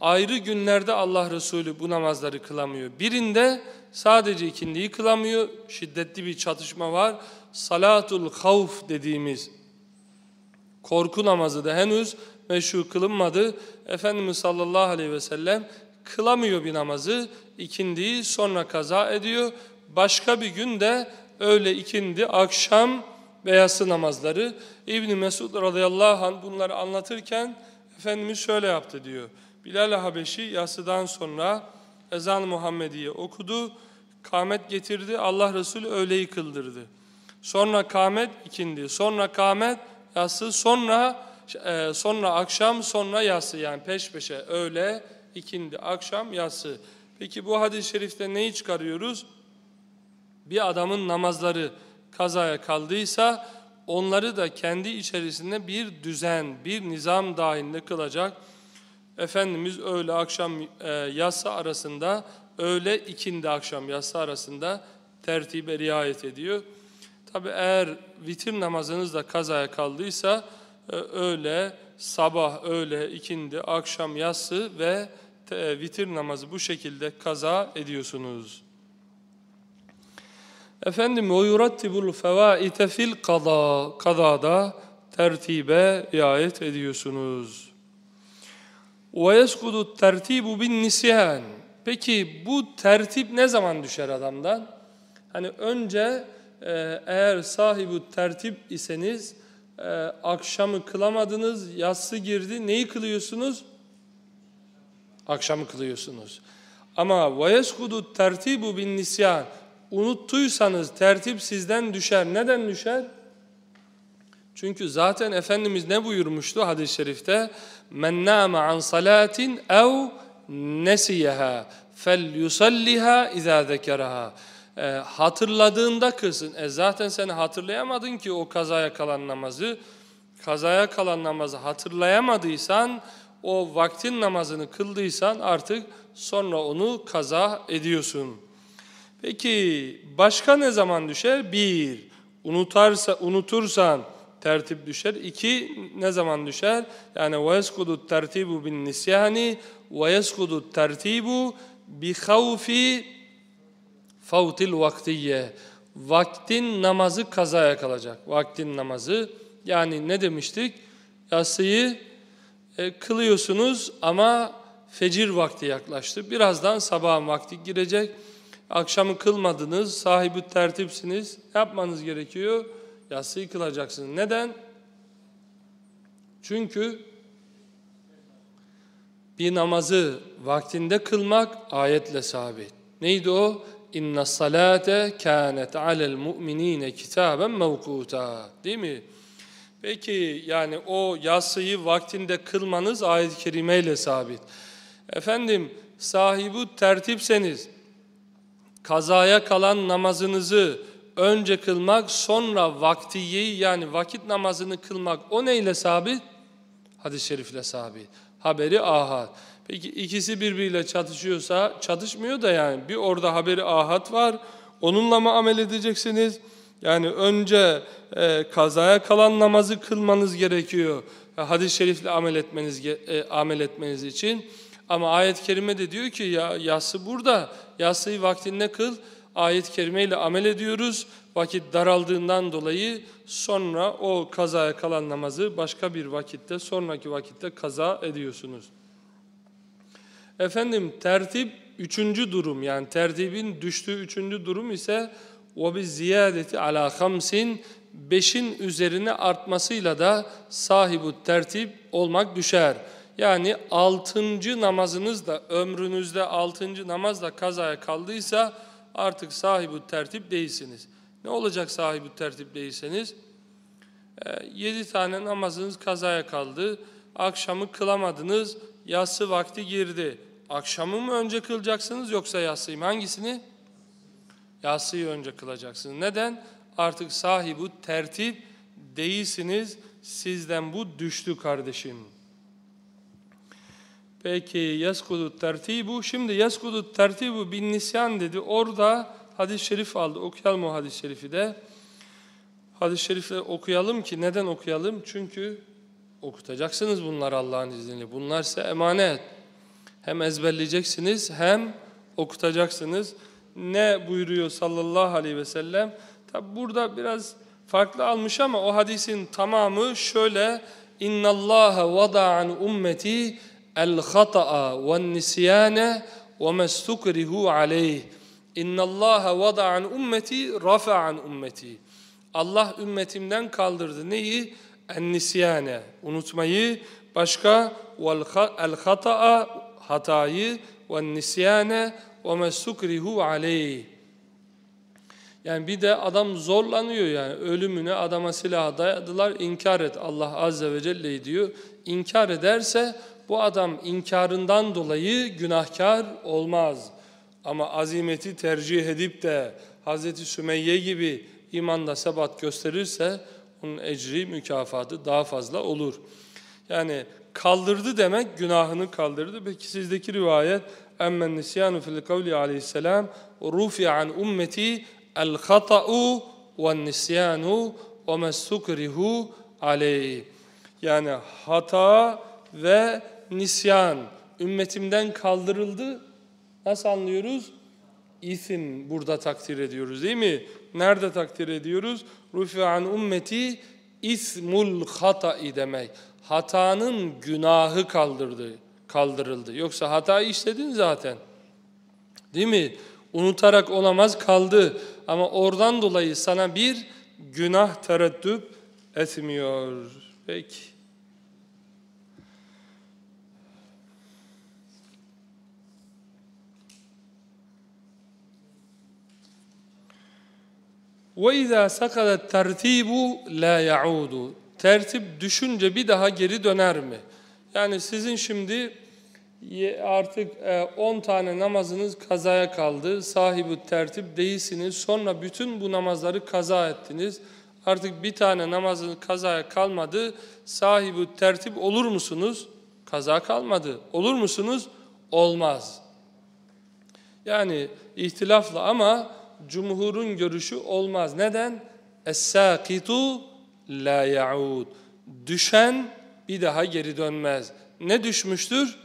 Ayrı günlerde Allah Resulü bu namazları kılamıyor. Birinde sadece ikindiyi kılamıyor. Şiddetli bir çatışma var. Salatul havf dediğimiz korku namazı da henüz meşru kılınmadı. Efendimiz sallallahu aleyhi ve sellem kılamıyor bir namazı. ikindiyi sonra kaza ediyor. Başka bir günde öğle ikindi, akşam ve yatsı namazları. İbn Mesud radıyallahu anh bunları anlatırken Efendimiz şöyle yaptı diyor. Bilal Habeşi yatsıdan sonra ezan Muhammediye okudu. Kamet getirdi. Allah Resulü öğleyi kıldırdı. Sonra kamet ikindi. Sonra kamet yatsı. Sonra e, sonra akşam sonra yatsı yani peş peşe öğle ikindi akşam yatsı. Peki bu hadis-i şerifte neyi çıkarıyoruz? Bir adamın namazları kazaya kaldıysa onları da kendi içerisinde bir düzen, bir nizam dahilinde kılacak. Efendimiz öğle akşam e, yatsı arasında, öğle ikindi akşam yatsı arasında tertibe riayet ediyor. Tabi eğer vitir namazınız da kazaya kaldıysa e, öğle, sabah, öğle, ikindi, akşam, yatsı ve te, vitir namazı bu şekilde kaza ediyorsunuz. Efendim o yurattibul fevaite fil kada kadada tertibe riayet ediyorsunuz. Ve yeskudu tertibu bin nisyan. Peki bu tertip ne zaman düşer adamdan? Hani önce e, eğer sahibi tertip iseniz e, akşamı kılamadınız, yatsı girdi. Neyi kılıyorsunuz? Akşamı kılıyorsunuz. Ama ve yeskudu tertibu bin nisyan unuttuysanız tertip sizden düşer. Neden düşer? Çünkü zaten Efendimiz ne buyurmuştu hadis-i şerifte? Men nâme an salatin ev nesiyeha fel yusalliha izâ zekeraha. E, hatırladığında kılsın. E zaten sen hatırlayamadın ki o kazaya kalan namazı. Kazaya kalan namazı hatırlayamadıysan, o vaktin namazını kıldıysan artık sonra onu kaza ediyorsun. Peki başka ne zaman düşer? Bir, unutarsa, unutursan tertip düşer. İki, ne zaman düşer? Yani وَيَسْكُدُ التَّرْتِيبُ بِالنِّسْيَانِ وَيَسْكُدُ التَّرْتِيبُ بِخَوْفِ فَوْتِ vaktiye. Vaktin namazı kazaya kalacak. Vaktin namazı. Yani ne demiştik? Yatsıyı e, kılıyorsunuz ama fecir vakti yaklaştı. Birazdan sabah vakti girecek. Akşamı kılmadınız, sahibi tertipsiniz. Yapmanız gerekiyor. Yatsıyı kılacaksınız. Neden? Çünkü bir namazı vaktinde kılmak ayetle sabit. Neydi o? İnne salate kânet alel mu'minîne kitaben mevkuta. Değil mi? Peki yani o yatsıyı vaktinde kılmanız ayet-i kerimeyle sabit. Efendim sahibi tertipseniz kazaya kalan namazınızı önce kılmak sonra vaktiyeyi yani vakit namazını kılmak o neyle sabit? Hadis-i şerifle sabit. Haberi ahad. Peki ikisi birbiriyle çatışıyorsa çatışmıyor da yani bir orada haberi ahad var. Onunla mı amel edeceksiniz? Yani önce e, kazaya kalan namazı kılmanız gerekiyor. Hadis-i şerifle amel etmeniz e, amel etmeniz için Ama ayet-i kerime de diyor ki ya yatsı burada. Yatsıyı vaktinde kıl. Ayet-i kerimeyle amel ediyoruz. Vakit daraldığından dolayı sonra o kazaya kalan namazı başka bir vakitte, sonraki vakitte kaza ediyorsunuz. Efendim tertip üçüncü durum yani tertibin düştüğü üçüncü durum ise bir ziyadeti ala hamsin beşin üzerine artmasıyla da sahibu tertip olmak düşer. Yani altıncı namazınız da ömrünüzde altıncı namaz da kazaya kaldıysa artık sahibi tertip değilsiniz. Ne olacak sahibi tertip değilseniz? E, yedi tane namazınız kazaya kaldı. Akşamı kılamadınız. Yatsı vakti girdi. Akşamı mı önce kılacaksınız yoksa yatsıyı mı? Hangisini? Yatsıyı önce kılacaksınız. Neden? Artık sahibi tertip değilsiniz. Sizden bu düştü kardeşim. Peki yeskudu tertibu. Şimdi yeskudu tertibu bin nisyan dedi. Orada hadis-i şerif aldı. Okuyalım o hadis-i şerifi de. Hadis-i şerifle okuyalım ki neden okuyalım? Çünkü okutacaksınız bunlar Allah'ın izniyle. Bunlar ise emanet. Hem ezberleyeceksiniz hem okutacaksınız. Ne buyuruyor sallallahu aleyhi ve sellem? Tabi burada biraz farklı almış ama o hadisin tamamı şöyle اِنَّ اللّٰهَ وَضَعَ عَنْ اُمَّتِي الْخَطَأَ وَالنِّسْيَانَ وَمَا اسْتُكْرِهُ عَلَيْهِ اِنَّ اللّٰهَ وَضَعَ عَنْ اُمَّتِي رَفَعَ عَنْ اُمَّتِي Allah ümmetimden kaldırdı neyi? En-nisyane, unutmayı, başka el-hata'a, hatayı, ve-nisyane, ve-me sukrihu aleyh. Yani bir de adam zorlanıyor yani ölümüne adama silah dayadılar inkar et Allah Azze ve Celle diyor. İnkar ederse bu adam inkarından dolayı günahkar olmaz. Ama azimeti tercih edip de Hazreti Sümeyye gibi imanda sebat gösterirse onun ecri mükafatı daha fazla olur. Yani kaldırdı demek günahını kaldırdı. Peki sizdeki rivayet emmen nisyanu fil kavli aleyhisselam rufi an ummeti el hata'u ve nisyanu ve mestukrihu aleyh. Yani hata ve nisyan ümmetimden kaldırıldı. Nasıl anlıyoruz? İsim burada takdir ediyoruz değil mi? Nerede takdir ediyoruz? Rufi'an ummeti ismul hata'i demek. Hatanın günahı kaldırdı, kaldırıldı. Yoksa hata işledin zaten. Değil mi? Unutarak olamaz kaldı. Ama oradan dolayı sana bir günah tereddüt etmiyor. Peki. وَاِذَا سَقَدَ التَّرْتِيبُ لَا يَعُودُ Tertip düşünce bir daha geri döner mi? Yani sizin şimdi artık 10 e, tane namazınız kazaya kaldı. Sahibi tertip değilsiniz. Sonra bütün bu namazları kaza ettiniz. Artık bir tane namazın kazaya kalmadı. Sahibi tertip olur musunuz? Kaza kalmadı. Olur musunuz? Olmaz. Yani ihtilafla ama cumhurun görüşü olmaz. Neden? Es-sâkitu la ya'ud. Düşen bir daha geri dönmez. Ne düşmüştür?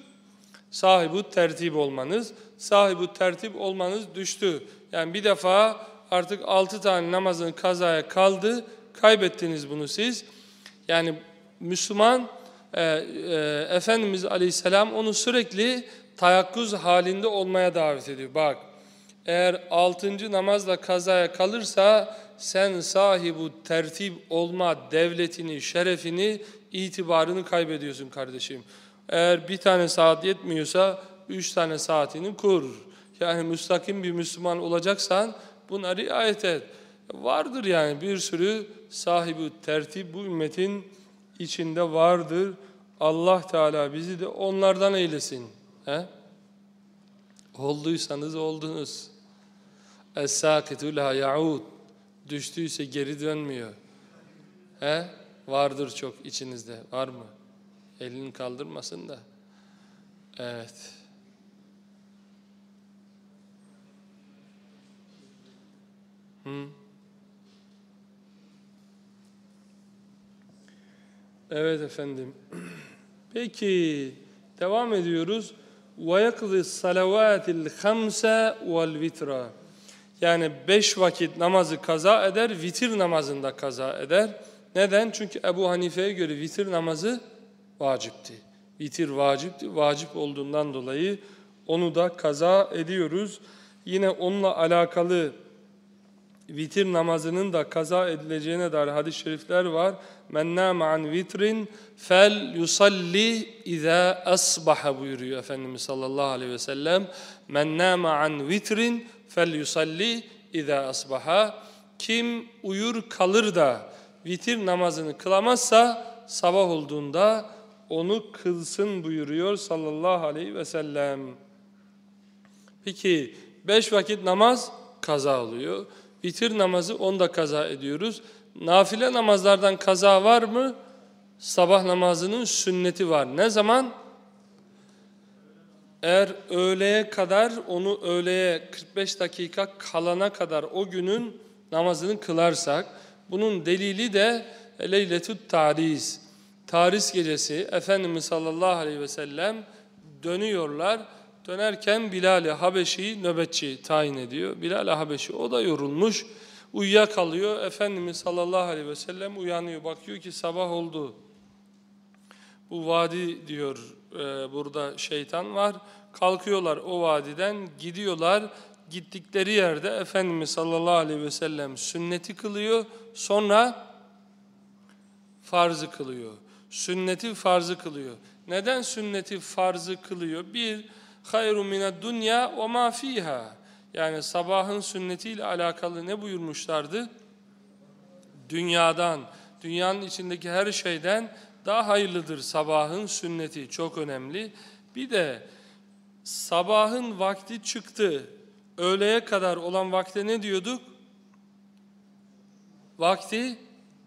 Sahibi tertip olmanız. Sahibi tertip olmanız düştü. Yani bir defa artık altı tane namazın kazaya kaldı. Kaybettiniz bunu siz. Yani Müslüman e, e, Efendimiz Aleyhisselam onu sürekli tayakkuz halinde olmaya davet ediyor. Bak eğer altıncı namazla kazaya kalırsa sen sahibi tertip olma devletini, şerefini, itibarını kaybediyorsun kardeşim. Eğer bir tane saat yetmiyorsa üç tane saatini kur. Yani müstakim bir Müslüman olacaksan buna riayet et. Vardır yani bir sürü sahibi tertip bu ümmetin içinde vardır. Allah Teala bizi de onlardan eylesin. He? Olduysanız oldunuz. Es-sâkitü la yaud. Düştüyse geri dönmüyor. He? Vardır çok içinizde. Var mı? Elini kaldırmasın da. Evet. Hı? Evet efendim. Peki devam ediyoruz. Ve yakzı salavatil hamse vel vitra. Yani beş vakit namazı kaza eder, vitir namazında kaza eder. Neden? Çünkü Ebu Hanife'ye göre vitir namazı vacipti. Vitir vacipti. Vacip olduğundan dolayı onu da kaza ediyoruz. Yine onunla alakalı vitir namazının da kaza edileceğine dair hadis-i şerifler var. Men nâme an vitrin fel yusalli izâ asbaha buyuruyor Efendimiz sallallahu aleyhi ve sellem. Men nâme an vitrin fel yusalli izâ asbaha. Kim uyur kalır da vitir namazını kılamazsa sabah olduğunda onu kılsın buyuruyor sallallahu aleyhi ve sellem. Peki beş vakit namaz kaza oluyor. Vitir namazı onu da kaza ediyoruz. Nafile namazlardan kaza var mı? Sabah namazının sünneti var. Ne zaman? Eğer öğleye kadar onu öğleye 45 dakika kalana kadar o günün namazını kılarsak bunun delili de Leyletut Taris. Taris gecesi Efendimiz sallallahu aleyhi ve sellem dönüyorlar. Dönerken Bilal-i Habeşi'yi nöbetçi tayin ediyor. Bilal-i Habeşi o da yorulmuş. Uyuyakalıyor. Efendimiz sallallahu aleyhi ve sellem uyanıyor. Bakıyor ki sabah oldu. Bu vadi diyor e, burada şeytan var. Kalkıyorlar o vadiden gidiyorlar. Gittikleri yerde Efendimiz sallallahu aleyhi ve sellem sünneti kılıyor. Sonra farzı kılıyor. Sünneti farzı kılıyor. Neden sünneti farzı kılıyor? Bir, hayru mined dunya ve ma. Yani sabahın sünnetiyle alakalı ne buyurmuşlardı? Dünyadan, dünyanın içindeki her şeyden daha hayırlıdır sabahın sünneti. Çok önemli. Bir de sabahın vakti çıktı. Öğleye kadar olan vakte ne diyorduk? Vakti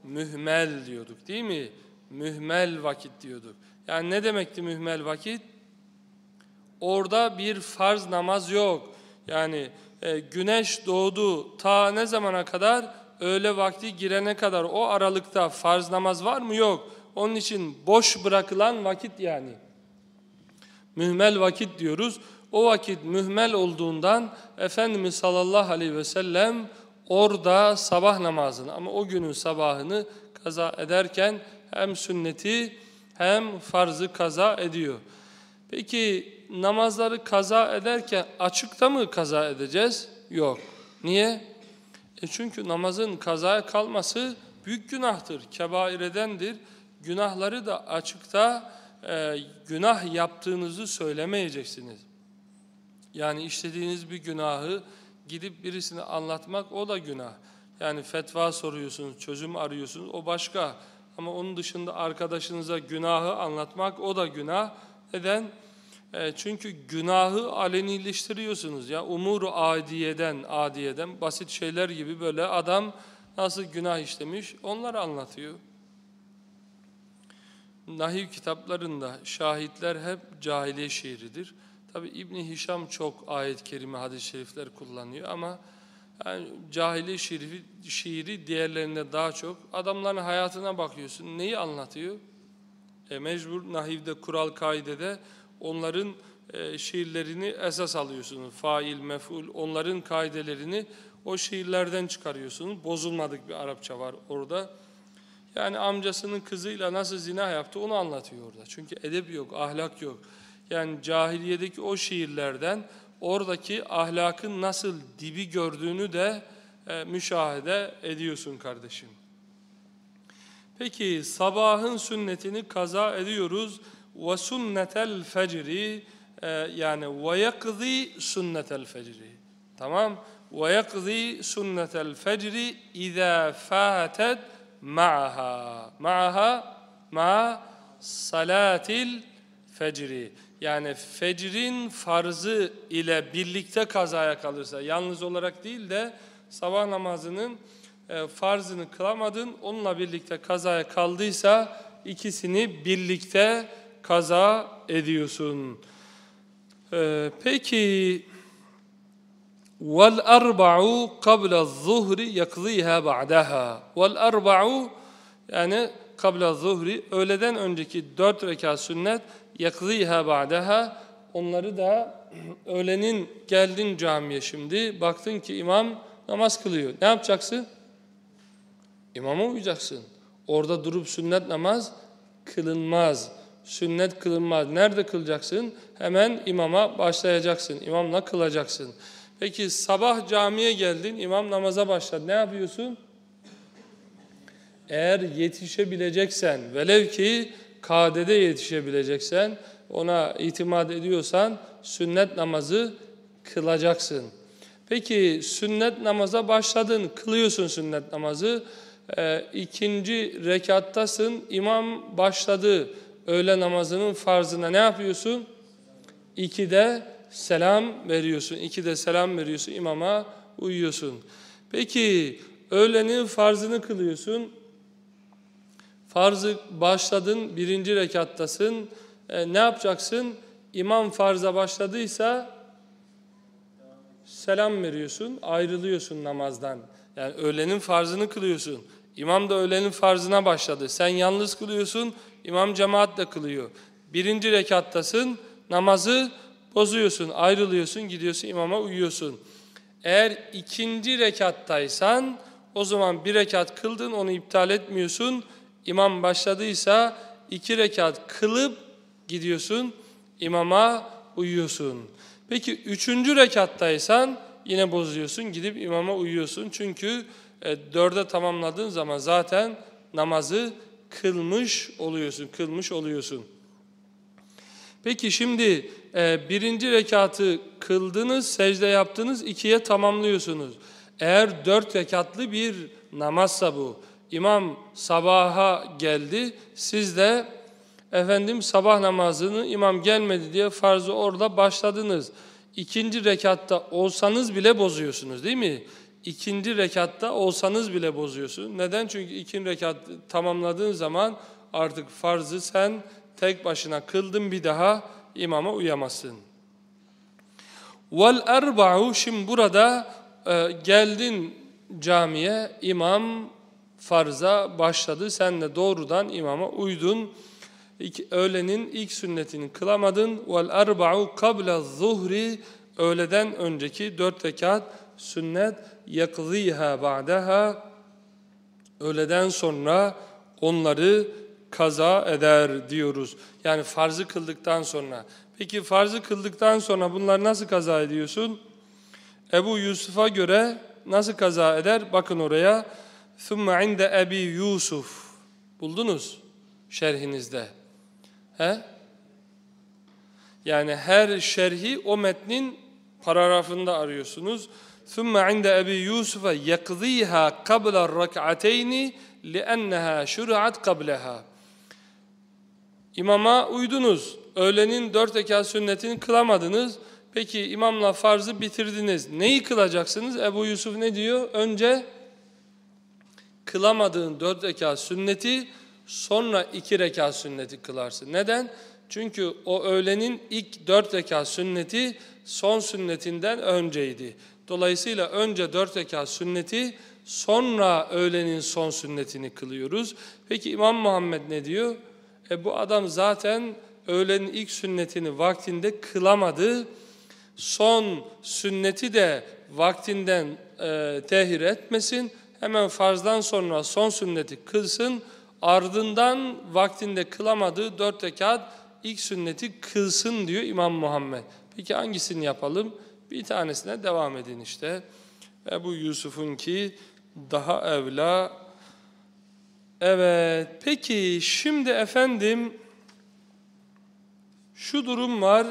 mühmel diyorduk değil mi? Mühmel vakit diyorduk. Yani ne demekti mühmel vakit? Orada bir farz namaz yok. Yani e, güneş doğdu ta ne zamana kadar? Öğle vakti girene kadar o aralıkta farz namaz var mı? Yok. Onun için boş bırakılan vakit yani. Mühmel vakit diyoruz. O vakit mühmel olduğundan Efendimiz sallallahu aleyhi ve sellem orada sabah namazını ama o günün sabahını kaza ederken hem sünneti hem farzı kaza ediyor. Peki namazları kaza ederken açıkta mı kaza edeceğiz? Yok. Niye? E çünkü namazın kazaya kalması büyük günahtır, kebairedendir. Günahları da açıkta e, günah yaptığınızı söylemeyeceksiniz. Yani işlediğiniz bir günahı gidip birisine anlatmak o da günah. Yani fetva soruyorsunuz, çözüm arıyorsunuz o başka. Ama onun dışında arkadaşınıza günahı anlatmak o da günah. Neden? E, çünkü günahı alenileştiriyorsunuz. Ya umuru adiyeden, adiyeden basit şeyler gibi böyle adam nasıl günah işlemiş onları anlatıyor. Nahiv kitaplarında şahitler hep cahiliye şiiridir. Tabi İbni Hişam çok ayet-i kerime, hadis-i şerifler kullanıyor ama yani cahiliye şiiri, şiiri diğerlerinde daha çok. Adamların hayatına bakıyorsun. Neyi anlatıyor? E, mecbur nahivde, kural, kaidede onların e, şiirlerini esas alıyorsunuz. Fail, mef'ul, onların kaidelerini o şiirlerden çıkarıyorsunuz. Bozulmadık bir Arapça var orada. Yani amcasının kızıyla nasıl zina yaptı onu anlatıyor orada. Çünkü edep yok, ahlak yok. Yani cahiliyedeki o şiirlerden oradaki ahlakın nasıl dibi gördüğünü de e, müşahede ediyorsun kardeşim. Peki sabahın sünnetini kaza ediyoruz. Ve sünnetel fecri e, yani ve yakzi sünnetel fecri. Tamam? Ve yakzi sünnetel fecri izâ fâtet ma'aha. Ma'aha ma salatil fecri. Yani fecrin farzı ile birlikte kazaya kalırsa, yalnız olarak değil de sabah namazının e, farzını kılamadın, onunla birlikte kazaya kaldıysa ikisini birlikte kaza ediyorsun. E, peki vel arba'u qabla zuhri yakziha ba'daha. Vel arba'u yani kabla zuhri öğleden önceki dört rekat sünnet yakziha ba'daha onları da öğlenin geldin camiye şimdi baktın ki imam namaz kılıyor. Ne yapacaksın? İmama uyacaksın. Orada durup sünnet namaz kılınmaz. Sünnet kılınmaz. Nerede kılacaksın? Hemen imama başlayacaksın. İmamla kılacaksın. Peki sabah camiye geldin, imam namaza başladı. Ne yapıyorsun? Eğer yetişebileceksen, velev ki kadede yetişebileceksen, ona itimat ediyorsan sünnet namazı kılacaksın. Peki sünnet namaza başladın, kılıyorsun sünnet namazı. E, ikinci rekattasın, imam başladı öğle namazının farzına ne yapıyorsun? İkide selam veriyorsun. İkide selam veriyorsun, imama uyuyorsun. Peki öğlenin farzını kılıyorsun. Farzı başladın, birinci rekattasın. E, ne yapacaksın? İmam farza başladıysa selam veriyorsun, ayrılıyorsun namazdan. Yani öğlenin farzını kılıyorsun. İmam da öğlenin farzına başladı. Sen yalnız kılıyorsun, imam cemaatle kılıyor. Birinci rekattasın, namazı bozuyorsun, ayrılıyorsun, gidiyorsun imama uyuyorsun. Eğer ikinci rekattaysan o zaman bir rekat kıldın onu iptal etmiyorsun. İmam başladıysa iki rekat kılıp gidiyorsun imama uyuyorsun. Peki üçüncü rekattaysan yine bozuyorsun gidip imama uyuyorsun. Çünkü e, dörde tamamladığın zaman zaten namazı kılmış oluyorsun, kılmış oluyorsun. Peki şimdi e, birinci rekatı kıldınız, secde yaptınız, ikiye tamamlıyorsunuz. Eğer dört rekatlı bir namazsa bu, imam sabaha geldi, siz de efendim sabah namazını imam gelmedi diye farzı orada başladınız. İkinci rekatta olsanız bile bozuyorsunuz değil mi? İkinci rekatta olsanız bile bozuyorsun. Neden? Çünkü ikinci rekat tamamladığın zaman artık farzı sen tek başına kıldın bir daha imama uyamazsın. Vel erba'u şimdi burada e, geldin camiye imam farza başladı. Sen de doğrudan imama uydun. İki, öğlenin ilk sünnetini kılamadın. Vel erba'u kabla zuhri öğleden önceki dört rekat sünnet yakziha ba'daha öğleden sonra onları kaza eder diyoruz. Yani farzı kıldıktan sonra. Peki farzı kıldıktan sonra bunlar nasıl kaza ediyorsun? Ebu Yusuf'a göre nasıl kaza eder? Bakın oraya. ثُمَّ عِنْدَ Ebi Yusuf. Buldunuz şerhinizde. He? Yani her şerhi o metnin paragrafında arıyorsunuz. ثم عند أبي يوسف يقضيها قبل الركعتين لأنها شرعت قبلها İmama uydunuz. Öğlenin dört rekat sünnetini kılamadınız. Peki imamla farzı bitirdiniz. Neyi kılacaksınız? Ebu Yusuf ne diyor? Önce kılamadığın dört rekat sünneti sonra iki rekat sünneti kılarsın. Neden? Çünkü o öğlenin ilk dört rekat sünneti son sünnetinden önceydi. Dolayısıyla önce dört rekat sünneti sonra öğlenin son sünnetini kılıyoruz. Peki İmam Muhammed ne diyor? E bu adam zaten öğlenin ilk sünnetini vaktinde kılamadı. Son sünneti de vaktinden e, tehir etmesin. Hemen farzdan sonra son sünneti kılsın. Ardından vaktinde kılamadığı dört rekat ilk sünneti kılsın diyor İmam Muhammed. Peki hangisini yapalım? Bir tanesine devam edin işte. Ve bu Yusuf'un ki daha evla. Evet, peki şimdi efendim şu durum var.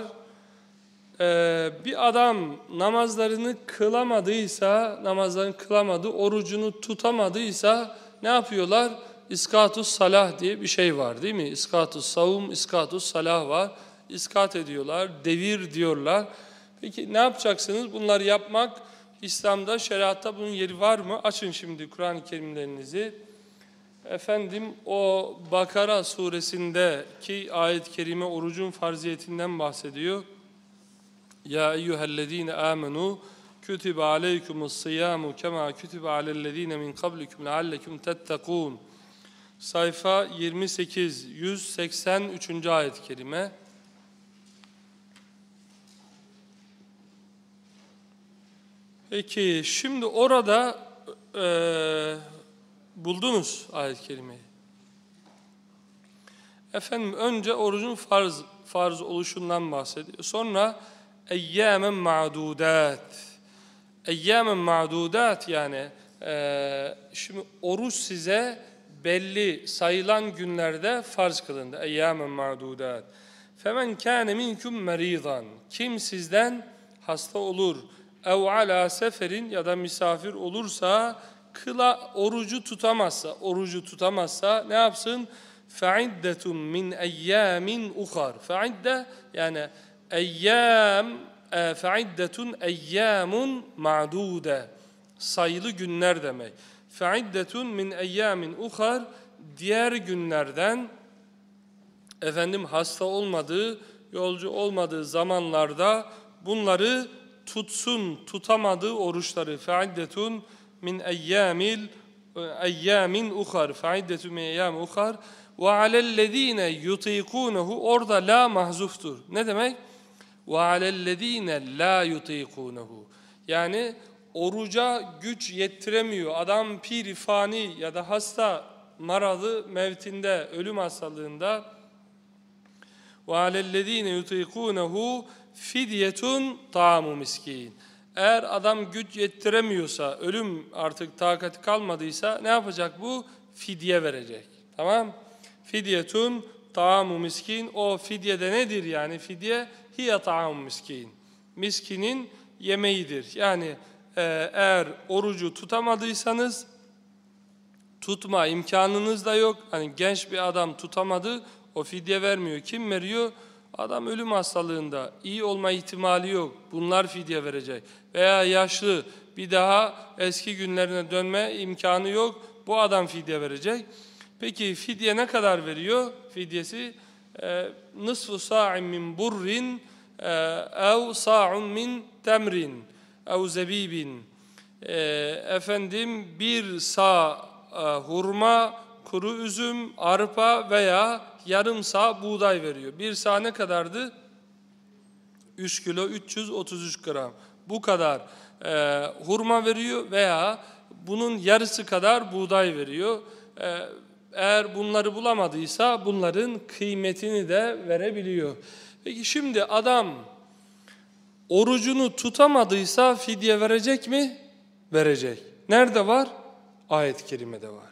Ee, bir adam namazlarını kılamadıysa, namazlarını kılamadı, orucunu tutamadıysa ne yapıyorlar? İskatus salah diye bir şey var değil mi? İskatus savum, iskatus salah var. İskat ediyorlar, devir diyorlar. Peki ne yapacaksınız? Bunları yapmak İslam'da, şeriatta bunun yeri var mı? Açın şimdi Kur'an-ı Kerimlerinizi. Efendim o Bakara suresindeki ayet-i kerime orucun farziyetinden bahsediyor. Ya eyyühellezine amenu kütübe aleykumus siyamu kema kütübe alellezine min kablikum leallekum tettekûn. Sayfa 28, 183. ayet-i kerime. Peki şimdi orada eee buldunuz ayet-i. Efendim önce orucun farz farz oluşundan bahsediyor. Sonra eyyâmen ma'dudat. Eyyâmen ma'dudat yani e, şimdi oruç size belli sayılan günlerde farz kılındı. Eyyâmen ma'dudat. Femen kâne minkum meridan. Kim sizden hasta olur ev ala seferin ya da misafir olursa kıla orucu tutamazsa, orucu tutamazsa ne yapsın? فَعِدَّةٌ مِنْ اَيَّامٍ اُخَرٍ فَعِدَّة yani eyyam e, فَعِدَّةٌ اَيَّامٌ مَعْدُودَ sayılı günler demek. فَعِدَّةٌ مِنْ اَيَّامٍ اُخَرٍ diğer günlerden efendim hasta olmadığı, yolcu olmadığı zamanlarda bunları tutsun tutamadığı oruçları feiddetun min eyyamil eyyamin ukhar feiddetun min eyyam ukhar ve alellezine yutikunehu orada la mahzuftur. Ne demek? Ve alellezine la yutikunehu. Yani oruca güç yettiremiyor. Adam pir fani ya da hasta maralı mevtinde ölüm hastalığında ve alellezine yutikunehu fidyetun ta'amu miskin. Eğer adam güç yettiremiyorsa, ölüm artık takati kalmadıysa ne yapacak bu? Fidye verecek. Tamam? Fidyetun taamu miskin. O fidyede nedir yani? Fidye hiye taamu miskin. Miskinin yemeğidir. Yani e, eğer orucu tutamadıysanız tutma imkanınız da yok. Hani genç bir adam tutamadı, o fidye vermiyor. Kim veriyor? Adam ölüm hastalığında, iyi olma ihtimali yok. Bunlar fidye verecek. Veya yaşlı, bir daha eski günlerine dönme imkanı yok. Bu adam fidye verecek. Peki fidye ne kadar veriyor? Fidyesi e, nısfu sa'in min burrin e, ev sa'un min temrin ev zebibin. E, efendim bir sağ e, hurma, kuru üzüm, arpa veya yarım sağ buğday veriyor. Bir sağ ne kadardı? 3 kilo 333 gram. Bu kadar e, hurma veriyor veya bunun yarısı kadar buğday veriyor. E, eğer bunları bulamadıysa bunların kıymetini de verebiliyor. Peki şimdi adam orucunu tutamadıysa fidye verecek mi? Verecek. Nerede var? Ayet-i kerimede var.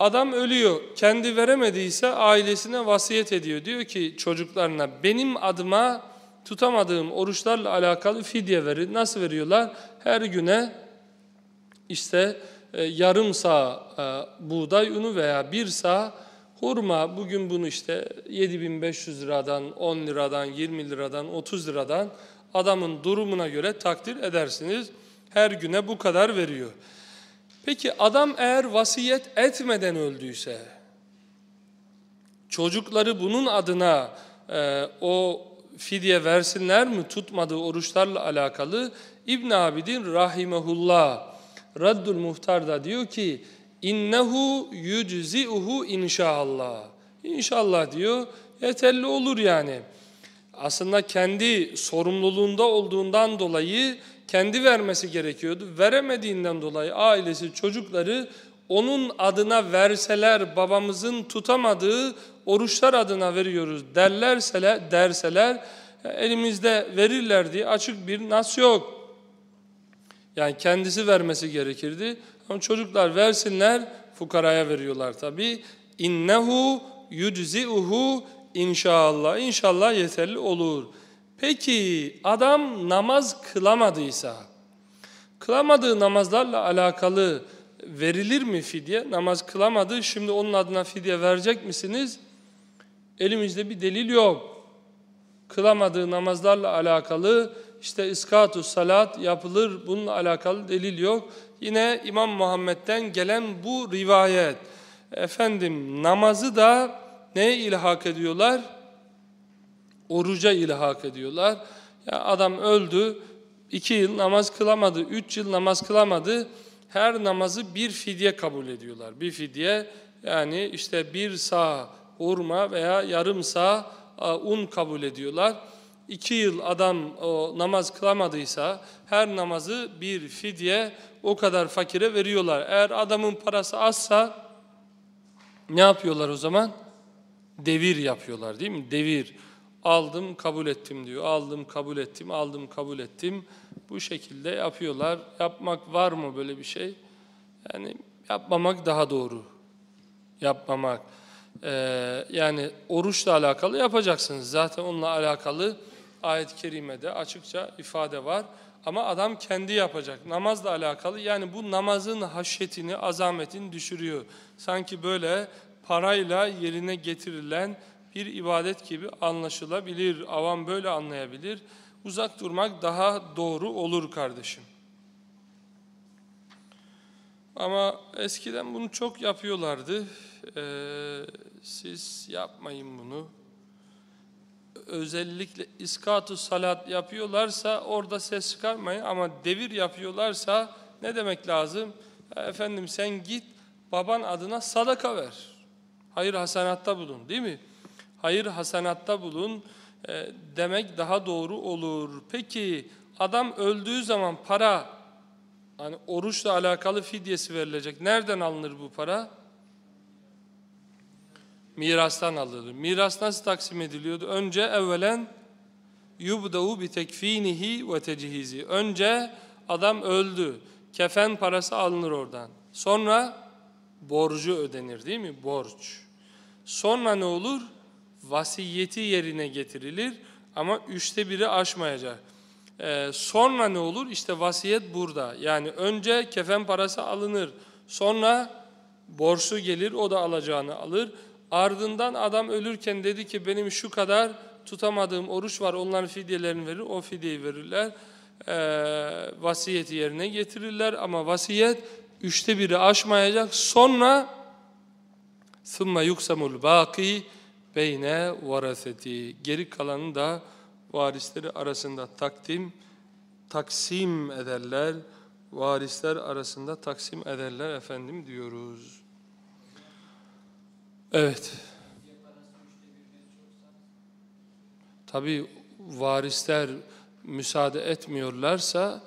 Adam ölüyor. Kendi veremediyse ailesine vasiyet ediyor. Diyor ki çocuklarına benim adıma tutamadığım oruçlarla alakalı fidye verin. Nasıl veriyorlar? Her güne işte e, yarım sağ e, buğday unu veya bir sağ hurma. Bugün bunu işte 7500 liradan, 10 liradan, 20 liradan, 30 liradan adamın durumuna göre takdir edersiniz. Her güne bu kadar veriyor. Peki adam eğer vasiyet etmeden öldüyse, çocukları bunun adına e, o fidye versinler mi tutmadığı oruçlarla alakalı İbn Abidin rahimehullah Raddul Muhtar'da diyor ki innehu yüczi'uhu inşallah. İnşallah diyor yeterli olur yani. Aslında kendi sorumluluğunda olduğundan dolayı kendi vermesi gerekiyordu. Veremediğinden dolayı ailesi, çocukları onun adına verseler, babamızın tutamadığı oruçlar adına veriyoruz derlerseler, derseler elimizde verirler diye açık bir nas yok. Yani kendisi vermesi gerekirdi. Ama çocuklar versinler, fukaraya veriyorlar tabi. İnnehu yuczi'uhu inşallah. İnşallah yeterli olur. Peki adam namaz kılamadıysa, kılamadığı namazlarla alakalı verilir mi fidye? Namaz kılamadı, şimdi onun adına fidye verecek misiniz? Elimizde bir delil yok. Kılamadığı namazlarla alakalı işte iskatu salat yapılır, bununla alakalı delil yok. Yine İmam Muhammed'den gelen bu rivayet. Efendim namazı da neye ilhak ediyorlar? Oruca ilhak ediyorlar. Ya adam öldü, iki yıl namaz kılamadı, üç yıl namaz kılamadı. Her namazı bir fidye kabul ediyorlar. Bir fidye yani işte bir sağ hurma veya yarım sağ un kabul ediyorlar. iki yıl adam o namaz kılamadıysa her namazı bir fidye o kadar fakire veriyorlar. Eğer adamın parası azsa ne yapıyorlar o zaman? Devir yapıyorlar değil mi? Devir. Aldım kabul ettim diyor. Aldım kabul ettim, aldım kabul ettim. Bu şekilde yapıyorlar. Yapmak var mı böyle bir şey? Yani yapmamak daha doğru. Yapmamak. Ee, yani oruçla alakalı yapacaksınız. Zaten onunla alakalı ayet-i kerimede açıkça ifade var. Ama adam kendi yapacak. Namazla alakalı yani bu namazın haşyetini, azametini düşürüyor. Sanki böyle parayla yerine getirilen bir ibadet gibi anlaşılabilir. Avam böyle anlayabilir. Uzak durmak daha doğru olur kardeşim. Ama eskiden bunu çok yapıyorlardı. Ee, siz yapmayın bunu. Özellikle iskatu salat yapıyorlarsa orada ses çıkarmayın ama devir yapıyorlarsa ne demek lazım? Efendim sen git baban adına sadaka ver. Hayır hasanatta bulun değil mi? Hayır hasanatta bulun e, demek daha doğru olur. Peki adam öldüğü zaman para hani oruçla alakalı fidyesi verilecek. Nereden alınır bu para? Mirastan alınır. Miras nasıl taksim ediliyordu? Önce evvelen yubda'u bi tekfinihi ve tecihizi. Önce adam öldü. Kefen parası alınır oradan. Sonra borcu ödenir değil mi? Borç. Sonra ne olur? Vasiyeti yerine getirilir ama üçte biri aşmayacak. Ee, sonra ne olur? İşte vasiyet burada. Yani önce kefen parası alınır. Sonra borçlu gelir, o da alacağını alır. Ardından adam ölürken dedi ki benim şu kadar tutamadığım oruç var, onların fidyelerini verir, o fidyeyi verirler. Ee, vasiyeti yerine getirirler ama vasiyet üçte biri aşmayacak. Sonra ثُمَّ يُقْسَمُ الْبَاقِي beyne varaseti. Geri kalanı da varisleri arasında takdim, taksim ederler. Varisler arasında taksim ederler efendim diyoruz. Evet. Tabi varisler müsaade etmiyorlarsa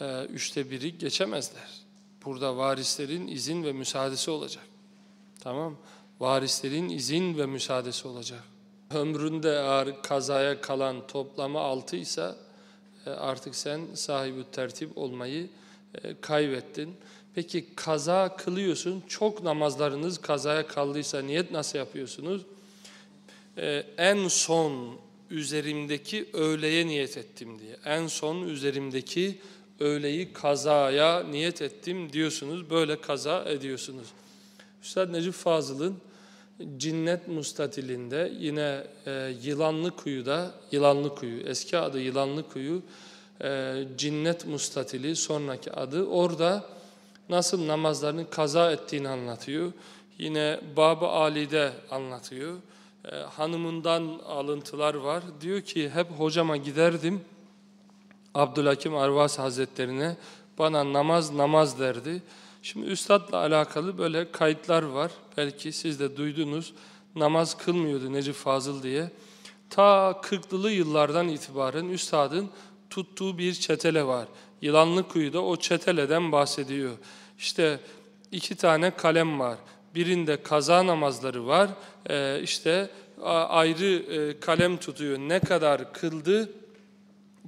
e, üçte biri geçemezler. Burada varislerin izin ve müsaadesi olacak. Tamam Varislerin izin ve müsaadesi olacak. Ömründe eğer kazaya kalan toplamı altı ise e, artık sen sahibi tertip olmayı e, kaybettin. Peki kaza kılıyorsun, çok namazlarınız kazaya kaldıysa niyet nasıl yapıyorsunuz? E, en son üzerimdeki öğleye niyet ettim diye. En son üzerimdeki öğleyi kazaya niyet ettim diyorsunuz. Böyle kaza ediyorsunuz. Üstad Necip Fazıl'ın Cinnet Mustatil'inde yine e, Yılanlı Kuyu'da, Yılanlı Kuyu, eski adı Yılanlı Kuyu, e, Cinnet Mustatili sonraki adı. Orada nasıl namazlarını kaza ettiğini anlatıyor. Yine Bab-ı Ali'de anlatıyor. E, hanımından alıntılar var. Diyor ki hep hocama giderdim. Abdülhakim Arvas Hazretlerine bana namaz namaz derdi. Şimdi üstadla alakalı böyle kayıtlar var. Belki siz de duydunuz. Namaz kılmıyordu Necip Fazıl diye. Ta 40'lı yıllardan itibaren üstadın tuttuğu bir çetele var. Yılanlı Kuyu'da o çeteleden bahsediyor. İşte iki tane kalem var. Birinde kaza namazları var. Ee, işte ayrı e, kalem tutuyor. Ne kadar kıldı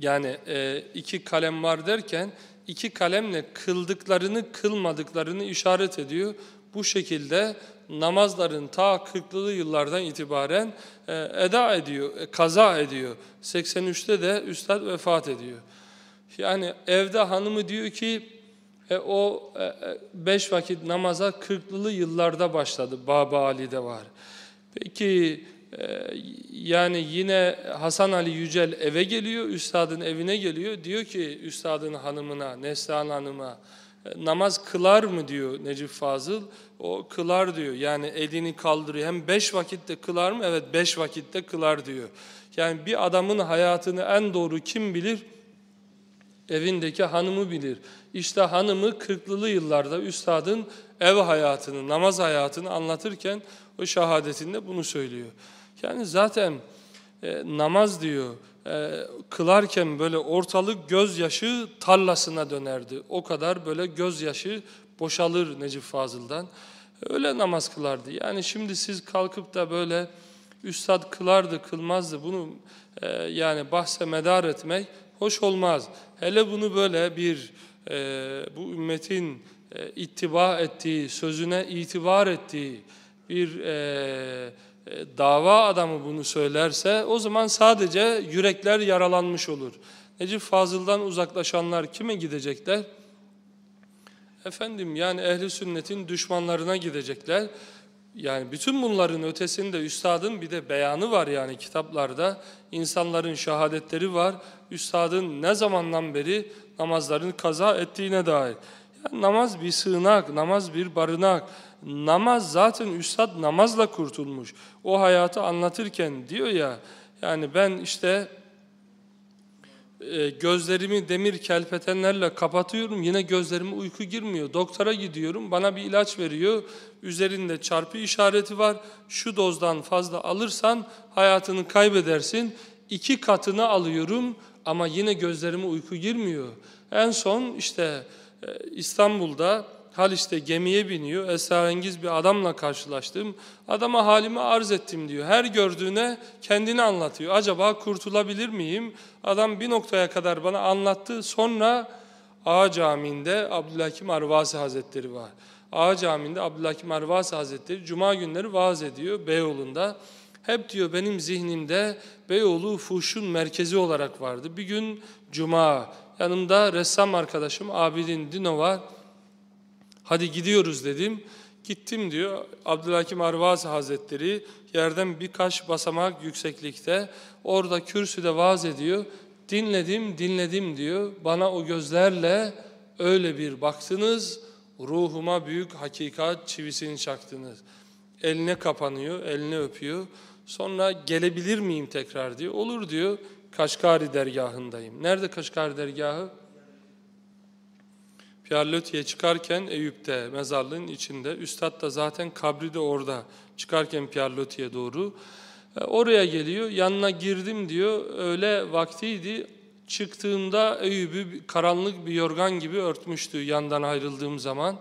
yani e, iki kalem var derken iki kalemle kıldıklarını kılmadıklarını işaret ediyor. Bu şekilde namazların ta 40'lı yıllardan itibaren e, eda ediyor, e, kaza ediyor. 83'te de üstad vefat ediyor. Yani evde hanımı diyor ki e, o e, e beş vakit namaza 40'lı yıllarda başladı. Baba Ali'de var. Peki yani yine Hasan Ali Yücel eve geliyor, üstadın evine geliyor. Diyor ki üstadın hanımına, Neslihan Hanım'a e, namaz kılar mı diyor Necip Fazıl. O kılar diyor. Yani elini kaldırıyor. Hem beş vakitte kılar mı? Evet beş vakitte kılar diyor. Yani bir adamın hayatını en doğru kim bilir? Evindeki hanımı bilir. İşte hanımı kırklılı yıllarda üstadın ev hayatını, namaz hayatını anlatırken o şehadetinde bunu söylüyor. Yani zaten e, namaz diyor, e, kılarken böyle ortalık gözyaşı tarlasına dönerdi. O kadar böyle gözyaşı boşalır Necip Fazıl'dan. Öyle namaz kılardı. Yani şimdi siz kalkıp da böyle üstad kılardı, kılmazdı bunu e, yani bahse medar etmek hoş olmaz. Hele bunu böyle bir e, bu ümmetin e, ittiba ettiği, sözüne itibar ettiği bir e, dava adamı bunu söylerse o zaman sadece yürekler yaralanmış olur. Necip Fazıl'dan uzaklaşanlar kime gidecekler? Efendim yani ehli sünnetin düşmanlarına gidecekler. Yani bütün bunların ötesinde üstadın bir de beyanı var yani kitaplarda. insanların şehadetleri var. Üstadın ne zamandan beri namazlarını kaza ettiğine dair. Yani namaz bir sığınak, namaz bir barınak. Namaz zaten üstad namazla kurtulmuş. O hayatı anlatırken diyor ya yani ben işte e, gözlerimi demir kelpetenlerle kapatıyorum yine gözlerime uyku girmiyor. Doktora gidiyorum bana bir ilaç veriyor. Üzerinde çarpı işareti var. Şu dozdan fazla alırsan hayatını kaybedersin. İki katını alıyorum ama yine gözlerime uyku girmiyor. En son işte e, İstanbul'da Haliç'te gemiye biniyor. Esrarengiz bir adamla karşılaştım. Adama halimi arz ettim diyor. Her gördüğüne kendini anlatıyor. Acaba kurtulabilir miyim? Adam bir noktaya kadar bana anlattı. Sonra Ağa Camii'nde Abdülhakim Arvasi Hazretleri var. Ağa Camii'nde Abdülhakim Arvasi Hazretleri Cuma günleri vaaz ediyor Beyoğlu'nda. Hep diyor benim zihnimde Beyoğlu fuhşun merkezi olarak vardı. Bir gün Cuma yanımda ressam arkadaşım Abidin Dino var. Hadi gidiyoruz dedim. Gittim diyor Abdülhakim Arvaz Hazretleri yerden birkaç basamak yükseklikte orada kürsüde vaaz ediyor. Dinledim dinledim diyor. Bana o gözlerle öyle bir baktınız ruhuma büyük hakikat çivisini çaktınız. Eline kapanıyor, eline öpüyor. Sonra gelebilir miyim tekrar diyor. Olur diyor. Kaşgari dergahındayım. Nerede Kaşgari dergahı? Piyarlöti'ye çıkarken Eyüp'te mezarlığın içinde. Üstad da zaten kabri de orada. Çıkarken Piyarlöti'ye doğru. E, oraya geliyor. Yanına girdim diyor. Öyle vaktiydi. Çıktığımda Eyüp'ü karanlık bir yorgan gibi örtmüştü yandan ayrıldığım zaman.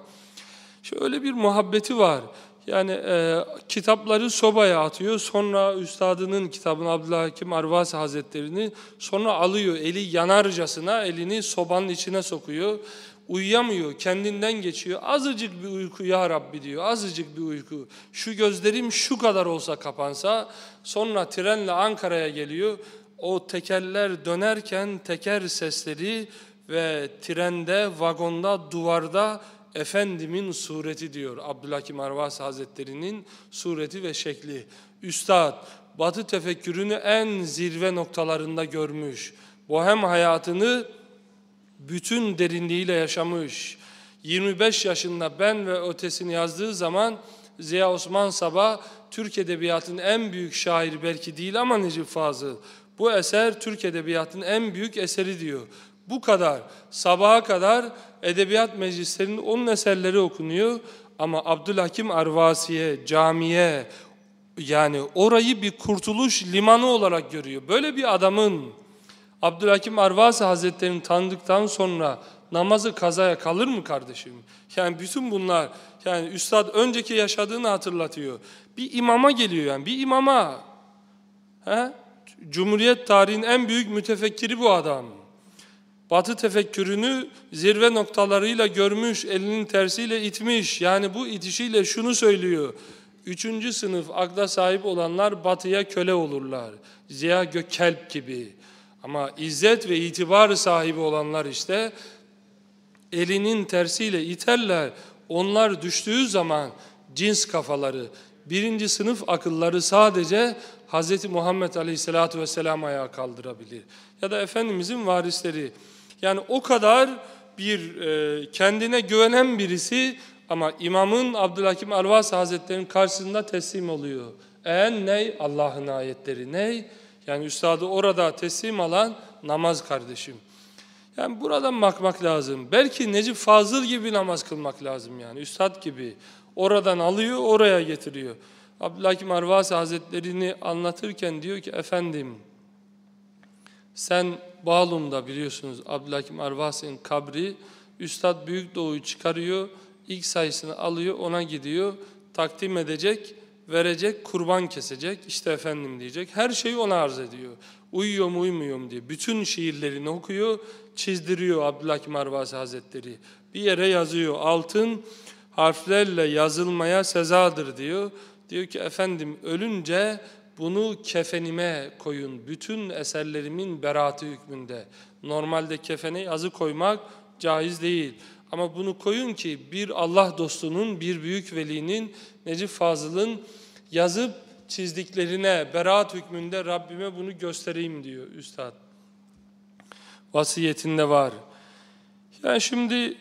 Şöyle bir muhabbeti var. Yani e, kitapları sobaya atıyor. Sonra üstadının kitabını Abdülhakim Arvasi Hazretlerini sonra alıyor. Eli yanarcasına elini sobanın içine sokuyor uyuyamıyor, kendinden geçiyor. Azıcık bir uyku ya Rabbi diyor, azıcık bir uyku. Şu gözlerim şu kadar olsa kapansa, sonra trenle Ankara'ya geliyor. O tekerler dönerken teker sesleri ve trende, vagonda, duvarda Efendimin sureti diyor Abdülhakim Arvas Hazretleri'nin sureti ve şekli. Üstad batı tefekkürünü en zirve noktalarında görmüş. Bohem hayatını bütün derinliğiyle yaşamış. 25 yaşında ben ve ötesini yazdığı zaman Ziya Osman Sabah Türk Edebiyatı'nın en büyük şairi belki değil ama Necip Fazıl. Bu eser Türk Edebiyatı'nın en büyük eseri diyor. Bu kadar. Sabaha kadar edebiyat meclislerinin onun eserleri okunuyor. Ama Abdülhakim Arvasi'ye, camiye yani orayı bir kurtuluş limanı olarak görüyor. Böyle bir adamın Abdülhakim Arvasi Hazretleri'ni tanıdıktan sonra namazı kazaya kalır mı kardeşim? Yani bütün bunlar yani üstad önceki yaşadığını hatırlatıyor. Bir imama geliyor yani bir imama. He? Cumhuriyet tarihinin en büyük mütefekkiri bu adam. Batı tefekkürünü zirve noktalarıyla görmüş, elinin tersiyle itmiş. Yani bu itişiyle şunu söylüyor. Üçüncü sınıf akla sahip olanlar batıya köle olurlar. Ziya Gökkelp gibi. Ama izzet ve itibar sahibi olanlar işte elinin tersiyle iterler. Onlar düştüğü zaman cins kafaları, birinci sınıf akılları sadece Hz. Muhammed Aleyhisselatü Vesselam ayağa kaldırabilir. Ya da Efendimizin varisleri. Yani o kadar bir e, kendine güvenen birisi ama imamın Abdülhakim Arvas Hazretleri'nin karşısında teslim oluyor. En ney? Allah'ın ayetleri ney? Yani üstadı orada teslim alan namaz kardeşim. Yani buradan bakmak lazım. Belki Necip Fazıl gibi namaz kılmak lazım yani. Üstad gibi. Oradan alıyor, oraya getiriyor. Abdülhakim Arvasi Hazretlerini anlatırken diyor ki efendim Sen Bağlum'da biliyorsunuz Abdülhakim Arvasi'nin kabri Üstad Büyük Doğu'yu çıkarıyor, ilk sayısını alıyor, ona gidiyor, takdim edecek, verecek, kurban kesecek, işte efendim diyecek. Her şeyi ona arz ediyor. Uyuyor mu uyumuyor mu diye. Bütün şiirlerini okuyor, çizdiriyor Abdülhakim Arvasi Hazretleri. Bir yere yazıyor, altın harflerle yazılmaya sezadır diyor. Diyor ki efendim ölünce bunu kefenime koyun. Bütün eserlerimin beraatı hükmünde. Normalde kefene yazı koymak caiz değil. Ama bunu koyun ki bir Allah dostunun, bir büyük velinin, Necip Fazıl'ın yazıp çizdiklerine beraat hükmünde Rabbime bunu göstereyim diyor Üstad. Vasiyetinde var. Yani şimdi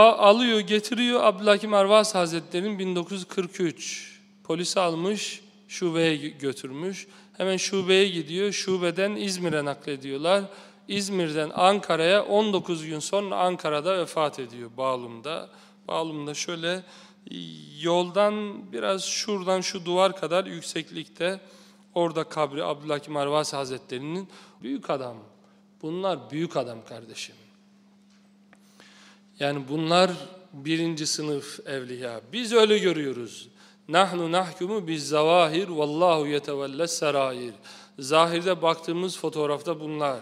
alıyor, getiriyor Abdülhakim Arvas Hazretleri'nin 1943. Polis almış, şubeye götürmüş. Hemen şubeye gidiyor, şubeden İzmir'e naklediyorlar. İzmir'den Ankara'ya 19 gün sonra Ankara'da vefat ediyor Bağlum'da. Bağlum'da şöyle yoldan biraz şuradan şu duvar kadar yükseklikte orada kabri Abdülhakim Arvasi Hazretleri'nin büyük adam. Bunlar büyük adam kardeşim. Yani bunlar birinci sınıf evliya. Biz öyle görüyoruz. Nahnu nahkumu biz zavahir vallahu yetevelles serair. Zahirde baktığımız fotoğrafta bunlar.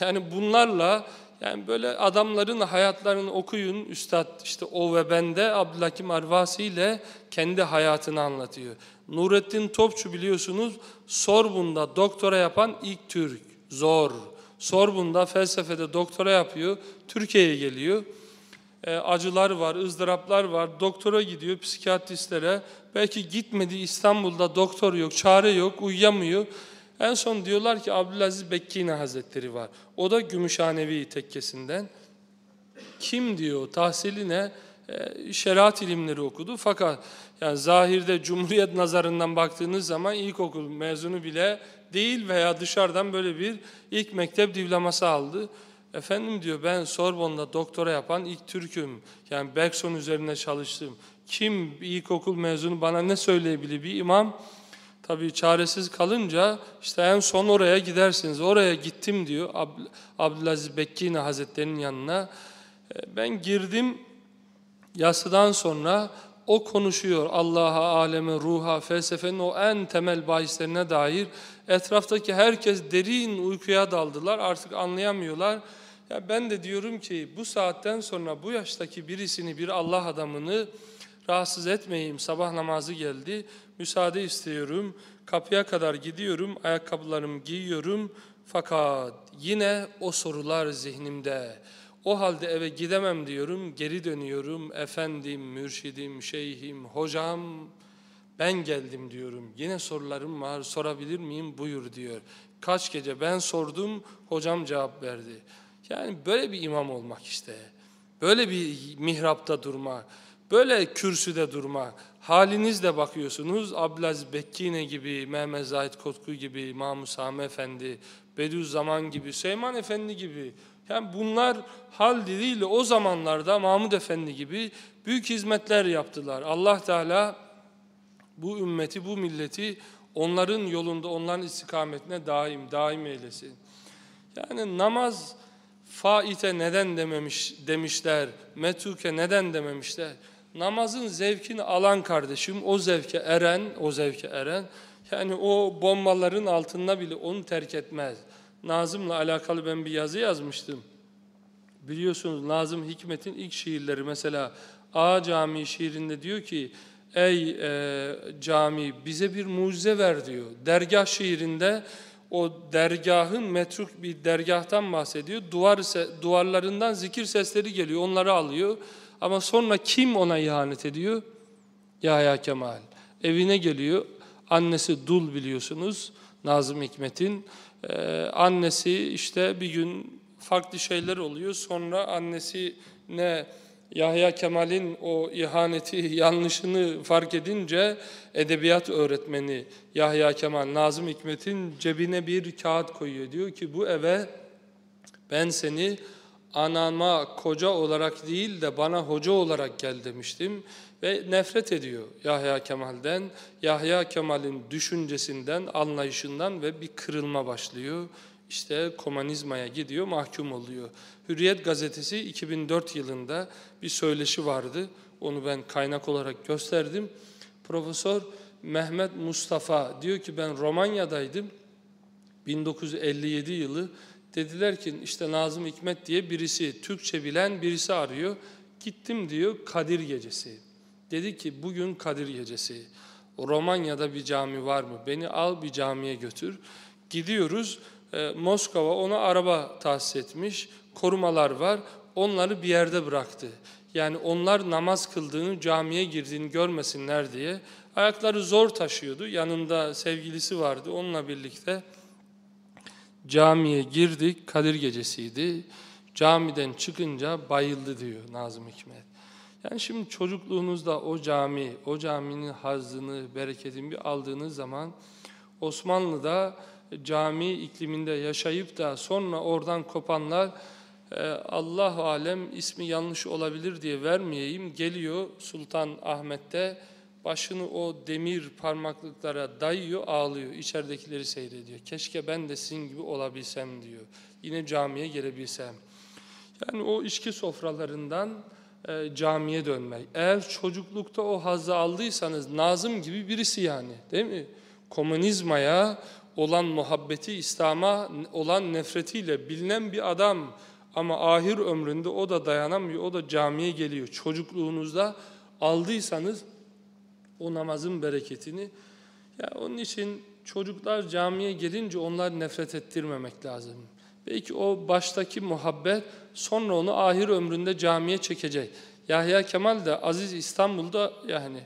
Yani bunlarla yani böyle adamların hayatlarını okuyun. Üstad işte o ve bende Abdülhakim Arvasi ile kendi hayatını anlatıyor. Nurettin Topçu biliyorsunuz Sorbun'da doktora yapan ilk Türk. Zor. Sorbun'da felsefede doktora yapıyor. Türkiye'ye geliyor. E, acılar var, ızdıraplar var. Doktora gidiyor psikiyatristlere. Belki gitmedi İstanbul'da doktor yok, çare yok, uyuyamıyor. En son diyorlar ki Abdülaziz Bekkine Hazretleri var. O da Gümüşhanevi tekkesinden. Kim diyor, tahsili ne? E, şeriat ilimleri okudu. Fakat yani zahirde Cumhuriyet nazarından baktığınız zaman ilkokul mezunu bile değil veya dışarıdan böyle bir ilk mektep diploması aldı. Efendim diyor ben Sorbon'da doktora yapan ilk Türk'üm. Yani Bergson üzerine çalıştım. Kim ilkokul mezunu bana ne söyleyebilir bir imam? Tabii çaresiz kalınca işte en son oraya gidersiniz. Oraya gittim diyor Ab Abdülaziz Bekkine Hazretleri'nin yanına. E, ben girdim yasıdan sonra o konuşuyor Allah'a, aleme, ruha, felsefenin o en temel bahislerine dair. Etraftaki herkes derin uykuya daldılar artık anlayamıyorlar. Ya ben de diyorum ki bu saatten sonra bu yaştaki birisini bir Allah adamını rahatsız etmeyeyim. Sabah namazı geldi. Müsaade istiyorum. Kapıya kadar gidiyorum. Ayakkabılarımı giyiyorum. Fakat yine o sorular zihnimde. O halde eve gidemem diyorum. Geri dönüyorum. Efendim, mürşidim, şeyhim, hocam ben geldim diyorum. Yine sorularım var. Sorabilir miyim? Buyur diyor. Kaç gece ben sordum. Hocam cevap verdi. Yani böyle bir imam olmak işte. Böyle bir mihrapta durmak. Böyle kürsüde durmak. Halinizle bakıyorsunuz. Abdülaziz Bekkine gibi, Mehmet Zahid Kotku gibi, Mahmud Sami Efendi, Bediüzzaman gibi, Seyman Efendi gibi. Yani bunlar hal diliyle o zamanlarda Mahmud Efendi gibi büyük hizmetler yaptılar. Allah Teala bu ümmeti, bu milleti onların yolunda, onların istikametine daim, daim eylesin. Yani namaz faite neden dememiş demişler, metuke neden dememişler. Namazın zevkini alan kardeşim, o zevke eren, o zevke eren, yani o bombaların altında bile onu terk etmez. Nazım'la alakalı ben bir yazı yazmıştım. Biliyorsunuz Nazım Hikmet'in ilk şiirleri mesela A Camii şiirinde diyor ki Ey e, cami bize bir mucize ver diyor. Dergah şiirinde o dergahın metruk bir dergahtan bahsediyor. Duvar duvarlarından zikir sesleri geliyor. Onları alıyor. Ama sonra kim ona ihanet ediyor? Yahya Kemal. Evine geliyor. Annesi Dul biliyorsunuz. Nazım Hikmet'in. Ee, annesi işte bir gün farklı şeyler oluyor. Sonra annesi ne Yahya Kemal'in o ihaneti, yanlışını fark edince edebiyat öğretmeni Yahya Kemal, Nazım Hikmet'in cebine bir kağıt koyuyor. Diyor ki bu eve ben seni anama koca olarak değil de bana hoca olarak gel demiştim. Ve nefret ediyor Yahya Kemal'den, Yahya Kemal'in düşüncesinden, anlayışından ve bir kırılma başlıyor. işte komünizmaya gidiyor, mahkum oluyor. Hürriyet gazetesi 2004 yılında bir söyleşi vardı. Onu ben kaynak olarak gösterdim. Profesör Mehmet Mustafa diyor ki ben Romanya'daydım. 1957 yılı dediler ki işte Nazım Hikmet diye birisi Türkçe bilen birisi arıyor. Gittim diyor Kadir Gecesi. Dedi ki bugün Kadir Gecesi. Romanya'da bir cami var mı? Beni al bir camiye götür. Gidiyoruz. E, Moskova ona araba tahsis etmiş. Korumalar var. Onları bir yerde bıraktı. Yani onlar namaz kıldığını, camiye girdiğini görmesinler diye. Ayakları zor taşıyordu. Yanında sevgilisi vardı. Onunla birlikte camiye girdik. Kadir gecesiydi. Camiden çıkınca bayıldı diyor Nazım Hikmet. Yani şimdi çocukluğunuzda o cami, o caminin hazzını, bereketini bir aldığınız zaman Osmanlı'da cami ikliminde yaşayıp da sonra oradan kopanlar e, Allah alem ismi yanlış olabilir diye vermeyeyim. Geliyor Sultan Ahmet'te başını o demir parmaklıklara dayıyor, ağlıyor. İçeridekileri seyrediyor. Keşke ben de sizin gibi olabilsem diyor. Yine camiye gelebilsem. Yani o içki sofralarından e, camiye dönmek. Eğer çocuklukta o hazzı aldıysanız Nazım gibi birisi yani değil mi? Komünizmaya olan muhabbeti, İslam'a olan nefretiyle bilinen bir adam ama ahir ömründe o da dayanamıyor, o da camiye geliyor. Çocukluğunuzda aldıysanız o namazın bereketini, ya onun için çocuklar camiye gelince onlar nefret ettirmemek lazım. Belki o baştaki muhabbet sonra onu ahir ömründe camiye çekecek. Yahya Kemal de Aziz İstanbul'da yani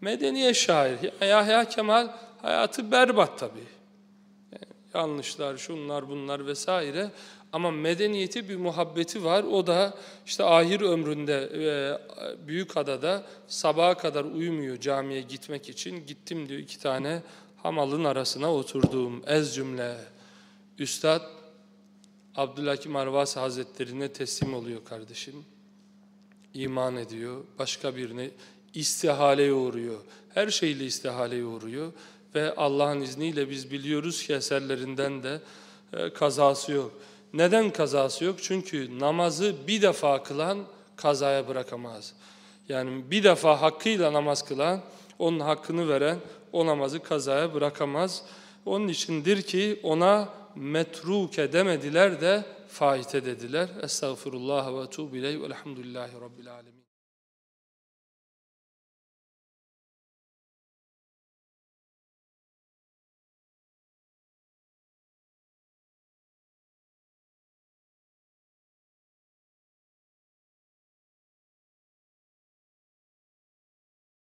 medeniye şair. Yahya Kemal hayatı berbat tabii. Yani yanlışlar, şunlar, bunlar vesaire. Ama medeniyeti bir muhabbeti var. O da işte ahir ömründe e, büyük adada sabaha kadar uyumuyor camiye gitmek için. Gittim diyor iki tane hamalın arasına oturduğum ez cümle. Üstad Abdülhakim Arvas Hazretlerine teslim oluyor kardeşim. İman ediyor. Başka birine istihaleye uğruyor. Her şeyle istihaleye uğruyor. Ve Allah'ın izniyle biz biliyoruz ki eserlerinden de e, kazası yok. Neden kazası yok? Çünkü namazı bir defa kılan kazaya bırakamaz. Yani bir defa hakkıyla namaz kılan, onun hakkını veren o namazı kazaya bırakamaz. Onun içindir ki ona metruke demediler de faite dediler. Estağfurullah ve tuğbileyh velhamdülillahi rabbil alemin.